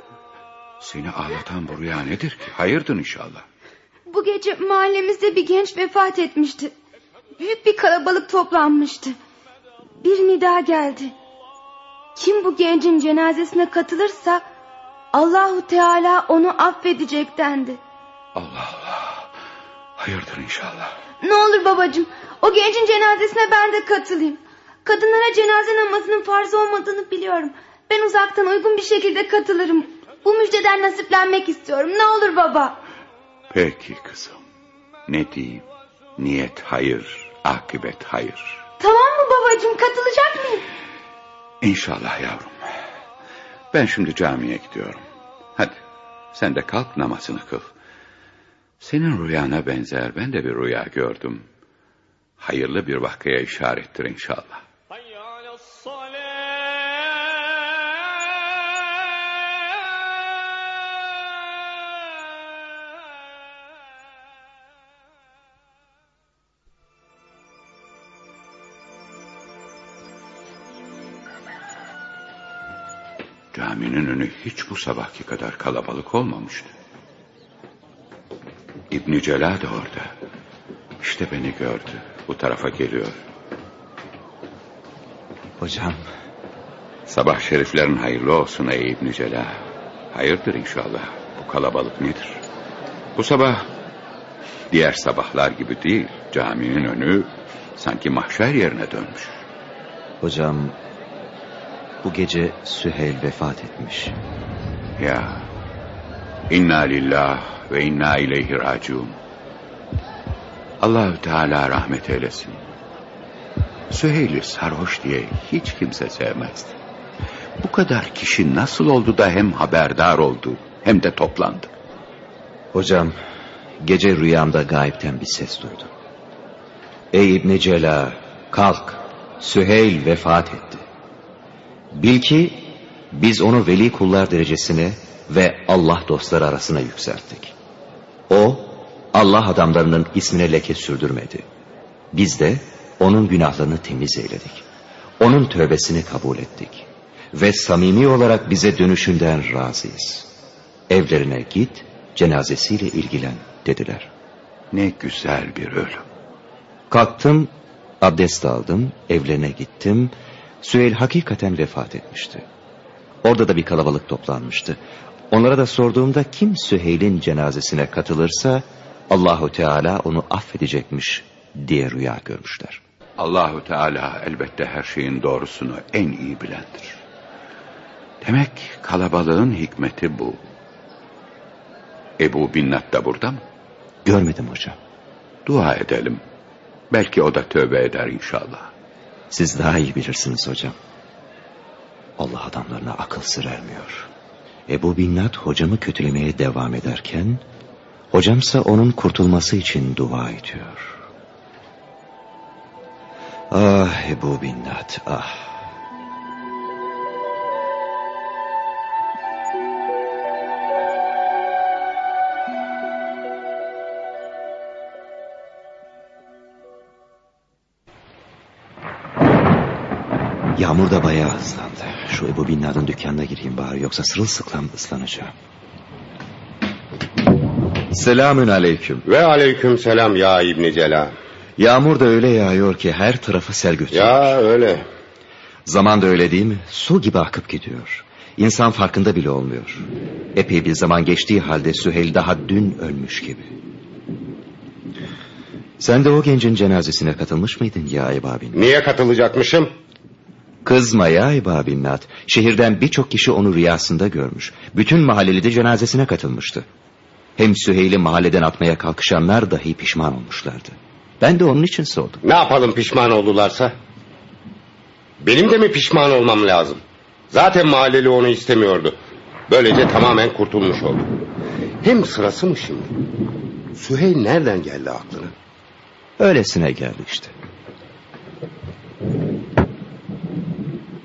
Seni ağlatan bu rüya nedir ki? Hayırdır inşallah. Bu gece mahallemizde bir genç vefat etmişti. Büyük bir kalabalık toplanmıştı. Bir nida geldi. Kim bu gencin cenazesine katılırsa Allahu Teala onu affedecek dendi. Hayırdır inşallah. Ne olur babacığım o gencin cenazesine ben de katılayım. Kadınlara cenaze namazının farz olmadığını biliyorum. Ben uzaktan uygun bir şekilde katılırım. Bu müjdeden nasiplenmek istiyorum. Ne olur baba. Peki kızım. Ne diyeyim? Niyet hayır, akıbet hayır. Tamam mı babacığım katılacak mıyım? İnşallah yavrum. Ben şimdi camiye gidiyorum. Hadi sen de kalk namazını kıl. Senin rüyana benzer ben de bir rüya gördüm. Hayırlı bir vakaya işarettir inşallah. Caminin önü hiç bu sabahki kadar kalabalık olmamıştı. İbni Celal de orada. İşte beni gördü. Bu tarafa geliyor. Hocam. Sabah şeriflerin hayırlı olsun ey İbni Celal. Hayırdır inşallah. Bu kalabalık nedir? Bu sabah diğer sabahlar gibi değil. Caminin önü sanki mahşer yerine dönmüş. Hocam bu gece Süheyl vefat etmiş. Ya inna lillah ve inna ileyhi raciun. Allahü Teala rahmet eylesin. Süheyl'i sarhoş diye hiç kimse sevmezdi. Bu kadar kişi nasıl oldu da hem haberdar oldu hem de toplandı. Hocam gece rüyamda gayipten bir ses duydum. Ey İbni Cela kalk Süheyl vefat etti. Bil ki biz onu veli kullar derecesine ve Allah dostları arasına yükselttik. O Allah adamlarının ismine leke sürdürmedi. Biz de onun günahlarını temiz eyledik. Onun tövbesini kabul ettik. Ve samimi olarak bize dönüşünden razıyız. Evlerine git, cenazesiyle ilgilen dediler. Ne güzel bir ölüm. Kalktım, abdest aldım, evlerine gittim. Süheyl hakikaten vefat etmişti. Orada da bir kalabalık toplanmıştı. Onlara da sorduğumda kim Süheyl'in cenazesine katılırsa Allahu Teala onu affedecekmiş diye rüya görmüşler. Allahu Teala elbette her şeyin doğrusunu en iyi bilendir. Demek kalabalığın hikmeti bu. Ebu Binnat da burada mı? Görmedim hocam. Dua edelim. Belki o da tövbe eder inşallah. Siz daha iyi bilirsiniz hocam. Allah adamlarına akıl sır ermiyor. Ebu Binnat hocamı kötülemeye devam ederken... ...hocamsa onun kurtulması için dua ediyor. Ah Ebu Binnat ah. Yağmur da bayağı hızlandı. Şu Ebu Binnad'ın dükkanına gireyim bari yoksa sırılsıklam ıslanacağım. Selamün aleyküm. Ve aleyküm selam ya İbni Celal. Yağmur da öyle yağıyor ki her tarafı sel götürüyor. Ya öyle. Zaman da öyle değil mi? Su gibi akıp gidiyor. İnsan farkında bile olmuyor. Epey bir zaman geçtiği halde Süheyl daha dün ölmüş gibi. Sen de o gencin cenazesine katılmış mıydın ya Ebu Bin? Niye katılacakmışım? Kızma ya Ebu Binnat. Şehirden birçok kişi onu rüyasında görmüş. Bütün mahalleli de cenazesine katılmıştı. Hem Süheyl'i mahalleden atmaya kalkışanlar dahi pişman olmuşlardı. Ben de onun için sordum. Ne yapalım pişman oldularsa? Benim de mi pişman olmam lazım? Zaten mahalleli onu istemiyordu. Böylece tamamen kurtulmuş oldu. Hem sırası mı şimdi? Süheyl nereden geldi aklına? Öylesine geldi işte.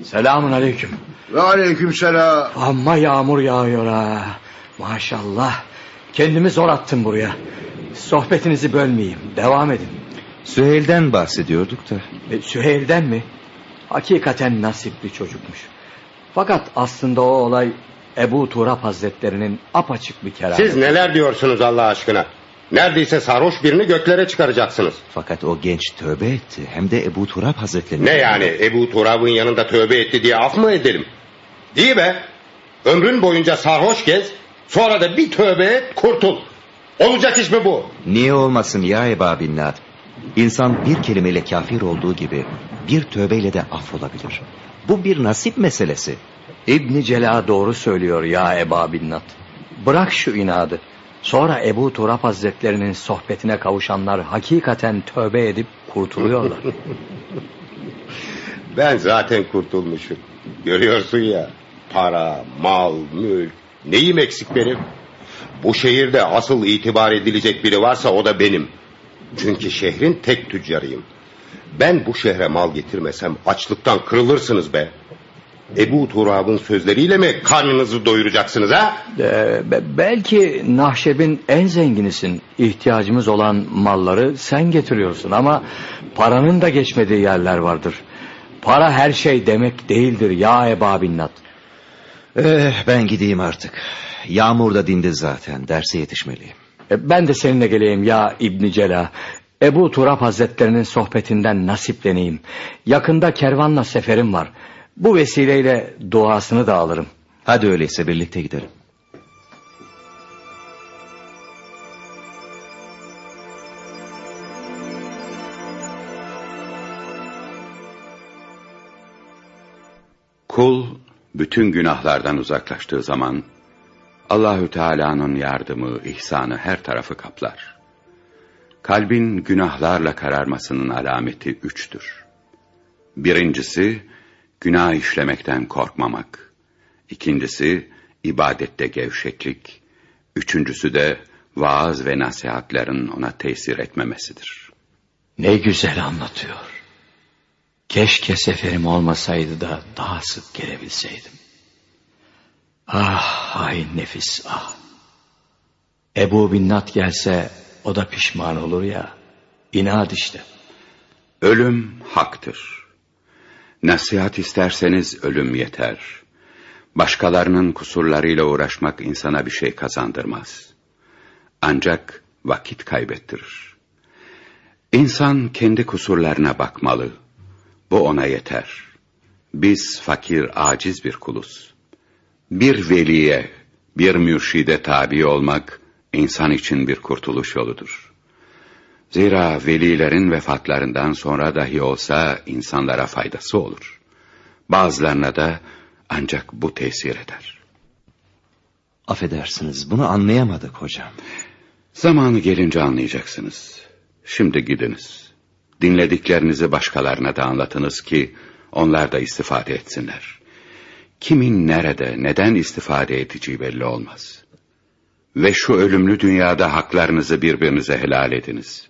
Selamun aleyküm. Ve aleyküm selam. Amma yağmur yağıyor ha. Maşallah. Kendimi zor attım buraya. Sohbetinizi bölmeyeyim. Devam edin. Süheyl'den bahsediyorduk da. E, Süheyl'den mi? Hakikaten nasipli çocukmuş. Fakat aslında o olay Ebu Turab Hazretlerinin apaçık bir kerameti. Siz neler diyorsunuz Allah aşkına? Neredeyse sarhoş birini göklere çıkaracaksınız. Fakat o genç tövbe etti. Hem de Ebu Turab Hazretleri. Ne yani Ebu Turab'ın yanında tövbe etti diye af mı edelim? Değil be. Ömrün boyunca sarhoş gez. Sonra da bir tövbe et kurtul. Olacak iş mi bu? Niye olmasın ya Eba Binnat? İnsan bir kelimeyle kafir olduğu gibi bir tövbeyle de affolabilir. Bu bir nasip meselesi. İbni Cela doğru söylüyor ya Eba Binnat. Bırak şu inadı. Sonra Ebu Turab Hazretlerinin sohbetine kavuşanlar hakikaten tövbe edip kurtuluyorlar. Ben zaten kurtulmuşum. Görüyorsun ya. Para, mal, mülk. Neyim eksik benim? Bu şehirde asıl itibar edilecek biri varsa o da benim. Çünkü şehrin tek tüccarıyım. Ben bu şehre mal getirmesem açlıktan kırılırsınız be. Ebu Turab'ın sözleriyle mi karnınızı doyuracaksınız ha? Ee, be- belki Nahşeb'in en zenginisin. İhtiyacımız olan malları sen getiriyorsun ama paranın da geçmediği yerler vardır. Para her şey demek değildir ya Eba Binnat. Eh, ben gideyim artık. Yağmur da dindi zaten. Derse yetişmeliyim. E, Ben de seninle geleyim ya İbni Cela. Ebu Turab Hazretlerinin sohbetinden nasipleneyim. Yakında kervanla seferim var. Bu vesileyle duasını da alırım. Hadi öyleyse birlikte gidelim. Kul bütün günahlardan uzaklaştığı zaman Allahü Teala'nın yardımı, ihsanı her tarafı kaplar. Kalbin günahlarla kararmasının alameti üçtür. Birincisi günah işlemekten korkmamak. İkincisi ibadette gevşeklik. Üçüncüsü de vaaz ve nasihatlerin ona tesir etmemesidir. Ne güzel anlatıyor. Keşke seferim olmasaydı da daha sık gelebilseydim. Ah hain nefis ah. Ebu Binnat gelse o da pişman olur ya. İnat işte. Ölüm haktır. Nasihat isterseniz ölüm yeter. Başkalarının kusurlarıyla uğraşmak insana bir şey kazandırmaz. Ancak vakit kaybettirir. İnsan kendi kusurlarına bakmalı. Bu ona yeter. Biz fakir, aciz bir kuluz. Bir veliye, bir mürşide tabi olmak insan için bir kurtuluş yoludur. Zira velilerin vefatlarından sonra dahi olsa insanlara faydası olur. Bazılarına da ancak bu tesir eder. Affedersiniz bunu anlayamadık hocam. Zamanı gelince anlayacaksınız. Şimdi gidiniz. Dinlediklerinizi başkalarına da anlatınız ki onlar da istifade etsinler. Kimin nerede, neden istifade edeceği belli olmaz. Ve şu ölümlü dünyada haklarınızı birbirinize helal ediniz.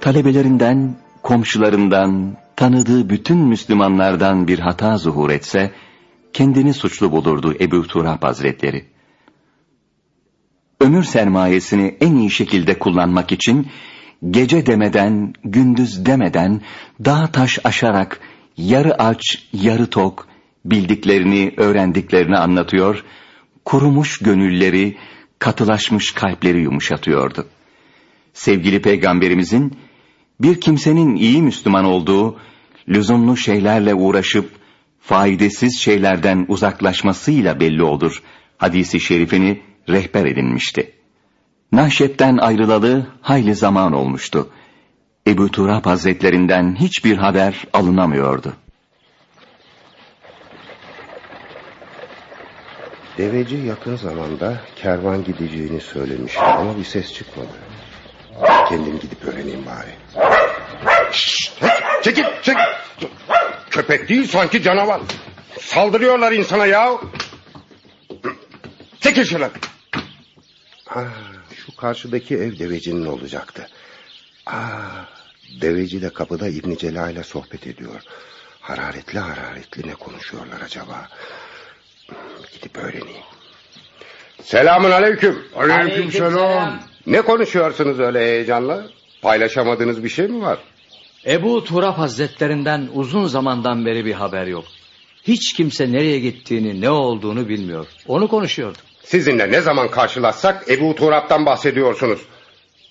Talebelerinden, komşularından, tanıdığı bütün Müslümanlardan bir hata zuhur etse, kendini suçlu bulurdu Ebu Turab Hazretleri. Ömür sermayesini en iyi şekilde kullanmak için, gece demeden, gündüz demeden, dağ taş aşarak, yarı aç, yarı tok, bildiklerini, öğrendiklerini anlatıyor, kurumuş gönülleri, katılaşmış kalpleri yumuşatıyordu. Sevgili peygamberimizin, bir kimsenin iyi Müslüman olduğu, lüzumlu şeylerle uğraşıp, faydasız şeylerden uzaklaşmasıyla belli olur. Hadisi şerifini rehber edinmişti. Nahşep'ten ayrılalı hayli zaman olmuştu. Ebu Turab Hazretlerinden hiçbir haber alınamıyordu. Deveci yakın zamanda kervan gideceğini söylemişti ama bir ses çıkmadı. Kendim gidip öğreneyim bari. Şşş! Çekil, çekil. Köpek değil sanki canavar. Saldırıyorlar insana ya. Çekil şuradan. Ah, şu karşıdaki ev devecinin olacaktı. Aa, deveci de kapıda İbni Cela ile sohbet ediyor. Hararetli hararetli ne konuşuyorlar acaba? Gidip öğreneyim. Selamun aleyküm. Aleykümselam. Ne konuşuyorsunuz öyle heyecanla? Paylaşamadığınız bir şey mi var? Ebu Turab Hazretlerinden uzun zamandan beri bir haber yok. Hiç kimse nereye gittiğini, ne olduğunu bilmiyor. Onu konuşuyorduk. Sizinle ne zaman karşılaşsak Ebu Turab'dan bahsediyorsunuz.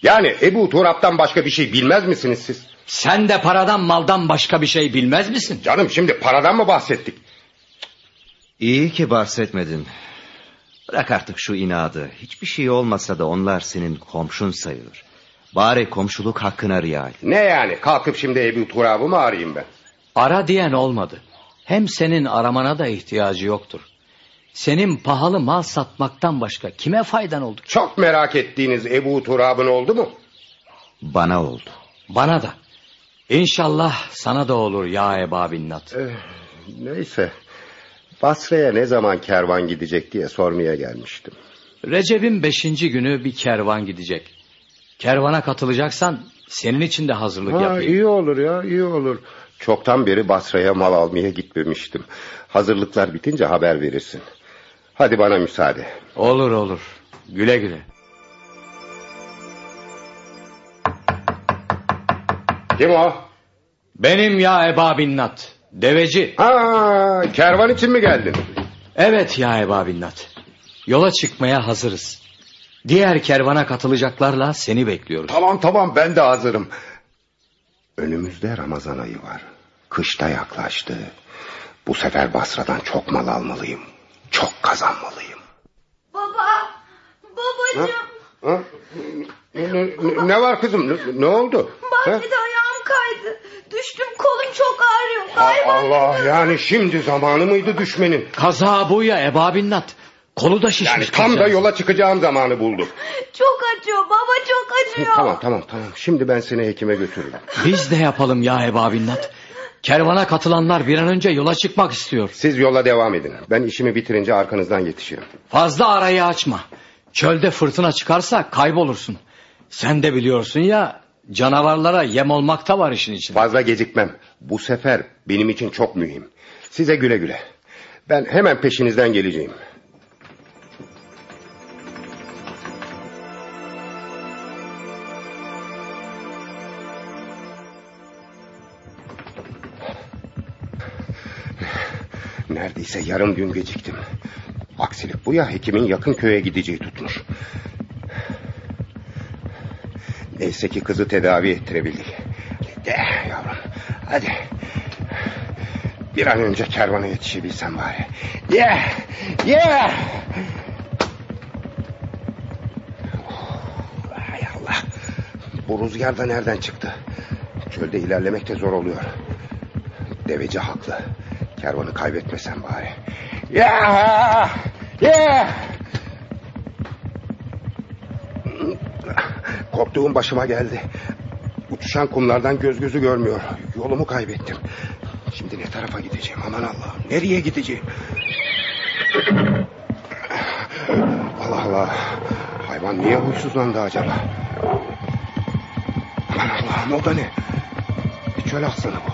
Yani Ebu Turab'dan başka bir şey bilmez misiniz siz? Sen de paradan maldan başka bir şey bilmez misin? Canım şimdi paradan mı bahsettik? İyi ki bahsetmedin. Bırak artık şu inadı. Hiçbir şey olmasa da onlar senin komşun sayılır. Bari komşuluk hakkına riayet. Ne yani kalkıp şimdi Ebu Turab'ı mı arayayım ben? Ara diyen olmadı. Hem senin aramana da ihtiyacı yoktur. Senin pahalı mal satmaktan başka kime faydan oldu? Çok merak ettiğiniz Ebu Turab'ın oldu mu? Bana oldu. Bana da. İnşallah sana da olur ya Eba Binnat. Eh, neyse. Basra'ya ne zaman kervan gidecek diye sormaya gelmiştim. Recep'in beşinci günü bir kervan gidecek. Kervana katılacaksan senin için de hazırlık Ha, yapayım. iyi olur ya iyi olur. Çoktan beri Basra'ya mal almaya gitmemiştim. Hazırlıklar bitince haber verirsin. Hadi bana müsaade. Olur olur. Güle güle. Kim o? Benim ya Eba Binnat. Deveci. Ha, kervan için mi geldin? Evet ya Eba Binnat. Yola çıkmaya hazırız. Diğer kervana katılacaklarla seni bekliyoruz. Tamam tamam ben de hazırım. Önümüzde Ramazan ayı var. Kışta yaklaştı. Bu sefer Basra'dan çok mal almalıyım. Çok kazanmalıyım. Baba, babacığım. Ha? Ne, ne- ne var kızım? Ne, ne oldu? Ha? Bahçede ayağım kaydı. Düştüm kolum çok ağrıyor. Galiba Allah yani şimdi zamanı mıydı düşmenin? Kaza bu ya Eba Binnat. Kolu da şişmiş. Yani tam da yola çıkacağım zamanı buldu. çok acıyor. Baba çok acıyor. Tamam tamam tamam. Şimdi ben seni hekime götürürüm. Biz de yapalım ya Eba Binnat. Kervana katılanlar bir an önce yola çıkmak istiyor. Siz yola devam edin. Ben işimi bitirince arkanızdan yetişirim. Fazla arayı açma. Çölde fırtına çıkarsa kaybolursun. Sen de biliyorsun ya canavarlara yem olmak da var işin içinde. Fazla gecikmem. Bu sefer benim için çok mühim. Size güle güle. Ben hemen peşinizden geleceğim. Neredeyse yarım gün geciktim. Aksilik bu ya hekimin yakın köye gideceği tutmuş. Neyse ki kızı tedavi ettirebildik. De yavrum hadi. Bir an önce kervana yetişebilsem bari. Ye ye. Hay Allah. Bu rüzgar da nereden çıktı? Çölde ilerlemek de zor oluyor. Deveci haklı. Kervanı kaybetmesem bari. Ya! Ya! Korktuğum başıma geldi. Uçuşan kumlardan göz gözü görmüyor. Yolumu kaybettim. Şimdi ne tarafa gideceğim aman Allah'ım. Nereye gideceğim? Allah Allah. Hayvan niye huysuzlandı acaba? Aman Allah'ım o da ne? Bir çöl aslanı bu.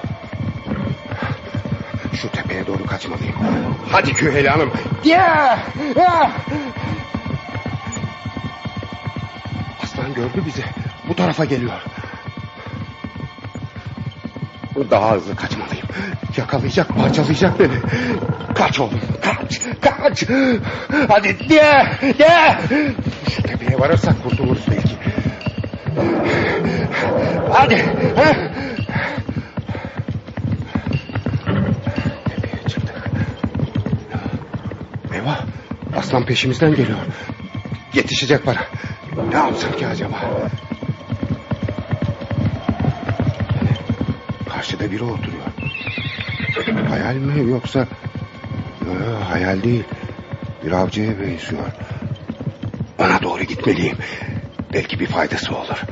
Şu tepeye doğru kaçmalıyım. Hadi Küheli Hanım. Ya! Aslan gördü bizi. Bu tarafa geliyor. Daha hızlı kaçmalıyım. Yakalayacak, parçalayacak beni. Kaç oğlum, kaç, kaç. Hadi de, de. Şu tepeye varırsak kurtuluruz belki. Hadi. Ha? Aslan peşimizden geliyor. Yetişecek bana. Ne yapsam ki acaba? Karşıda biri oturuyor. Hayal mi yoksa... Yo, hayal değil. Bir avcıya benziyor. Ona doğru gitmeliyim. Belki bir faydası olur.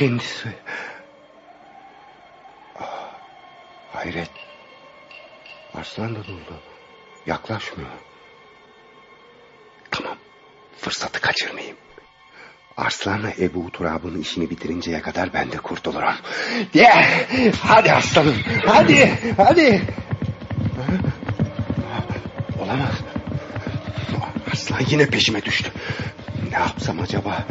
Kendisi. Ah, Hayret. Arslan da durdu. Yaklaşmıyor. Tamam. Fırsatı kaçırmayayım. Arslan'la Ebu Turab'ın işini bitirinceye kadar ben de kurtulurum. Diye. Hadi aslanım. Hadi. Hadi. Olamaz. Arslan yine peşime düştü. Ne yapsam acaba?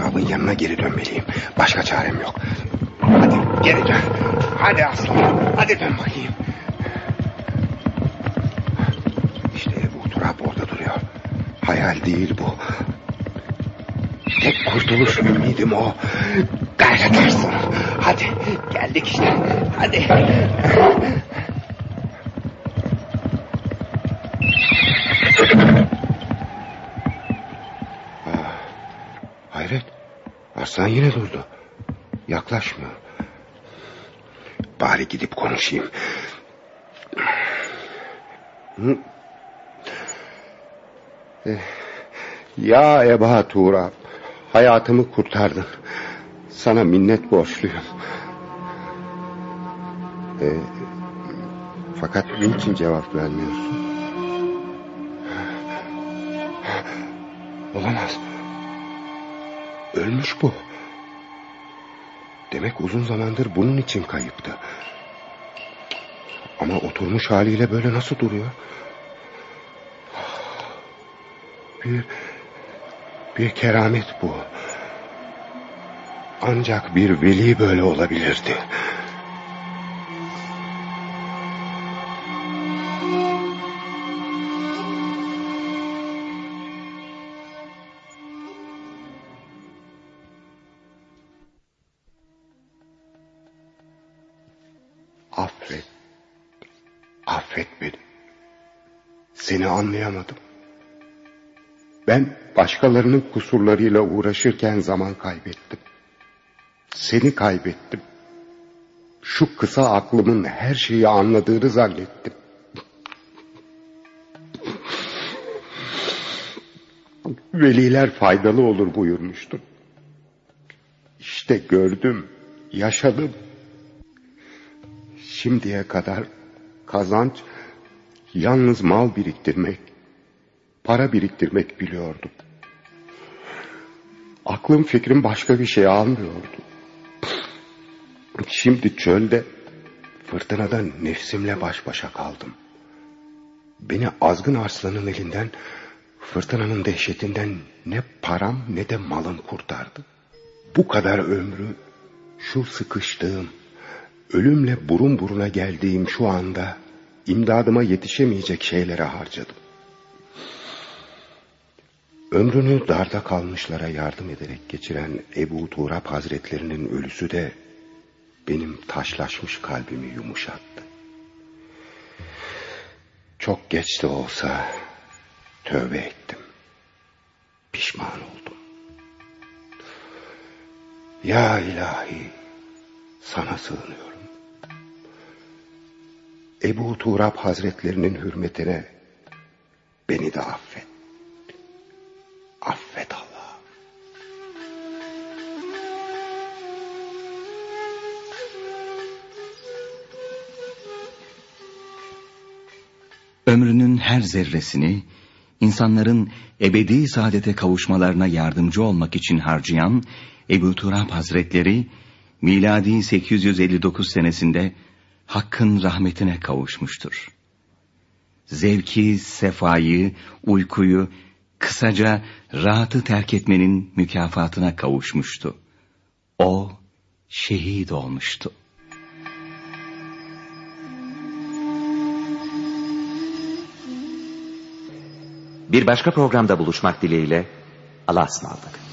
Turab'ın yanına geri dönmeliyim. Başka çarem yok. Hadi geri dön. Hadi aslan. Hadi dön bakayım. İşte Ebu Turab orada duruyor. Hayal değil bu. Tek kurtuluş ümidim o. Gayret. Hadi geldik işte. Hadi. Ah, Hayret. Arslan yine durdu. Yaklaşmıyor. Bari gidip konuşayım. Eh, Ya Eba Tuğra, hayatımı kurtardın. Sana minnet borçluyum. Ee, fakat niçin cevap vermiyorsun? Olamaz. Demek uzun zamandır bunun için kayıptı. Ama oturmuş haliyle böyle nasıl duruyor? Bir, bir keramet bu. Ancak bir veli böyle olabilirdi. Başkalarının kusurlarıyla uğraşırken zaman kaybettim. Seni kaybettim. Şu kısa aklımın her şeyi anladığını zannettim. Veliler faydalı olur buyurmuştun. İşte gördüm, yaşadım. Şimdiye kadar kazanç yalnız mal biriktirmek, para biriktirmek biliyordum. Aklım fikrim başka bir şey almıyordu. Şimdi çölde fırtınada nefsimle baş başa kaldım. Beni azgın arslanın elinden, fırtınanın dehşetinden ne param ne de malım kurtardı. Bu kadar ömrü şu sıkıştığım, ölümle burun buruna geldiğim şu anda imdadıma yetişemeyecek şeylere harcadım. Ömrünü darda kalmışlara yardım ederek geçiren Ebu Turab Hazretlerinin ölüsü de benim taşlaşmış kalbimi yumuşattı. Çok geç de olsa tövbe ettim. Pişman oldum. Ya ilahi sana sığınıyorum. Ebu Turab Hazretlerinin hürmetine beni de affet. Affet Allah. Ömrünün her zerresini insanların ebedi saadete kavuşmalarına yardımcı olmak için harcayan Ebu Turab Hazretleri miladi 859 senesinde Hakk'ın rahmetine kavuşmuştur. Zevki, sefayı, uykuyu, kısaca rahatı terk etmenin mükafatına kavuşmuştu. O şehit olmuştu. Bir başka programda buluşmak dileğiyle Allah'a ısmarladık.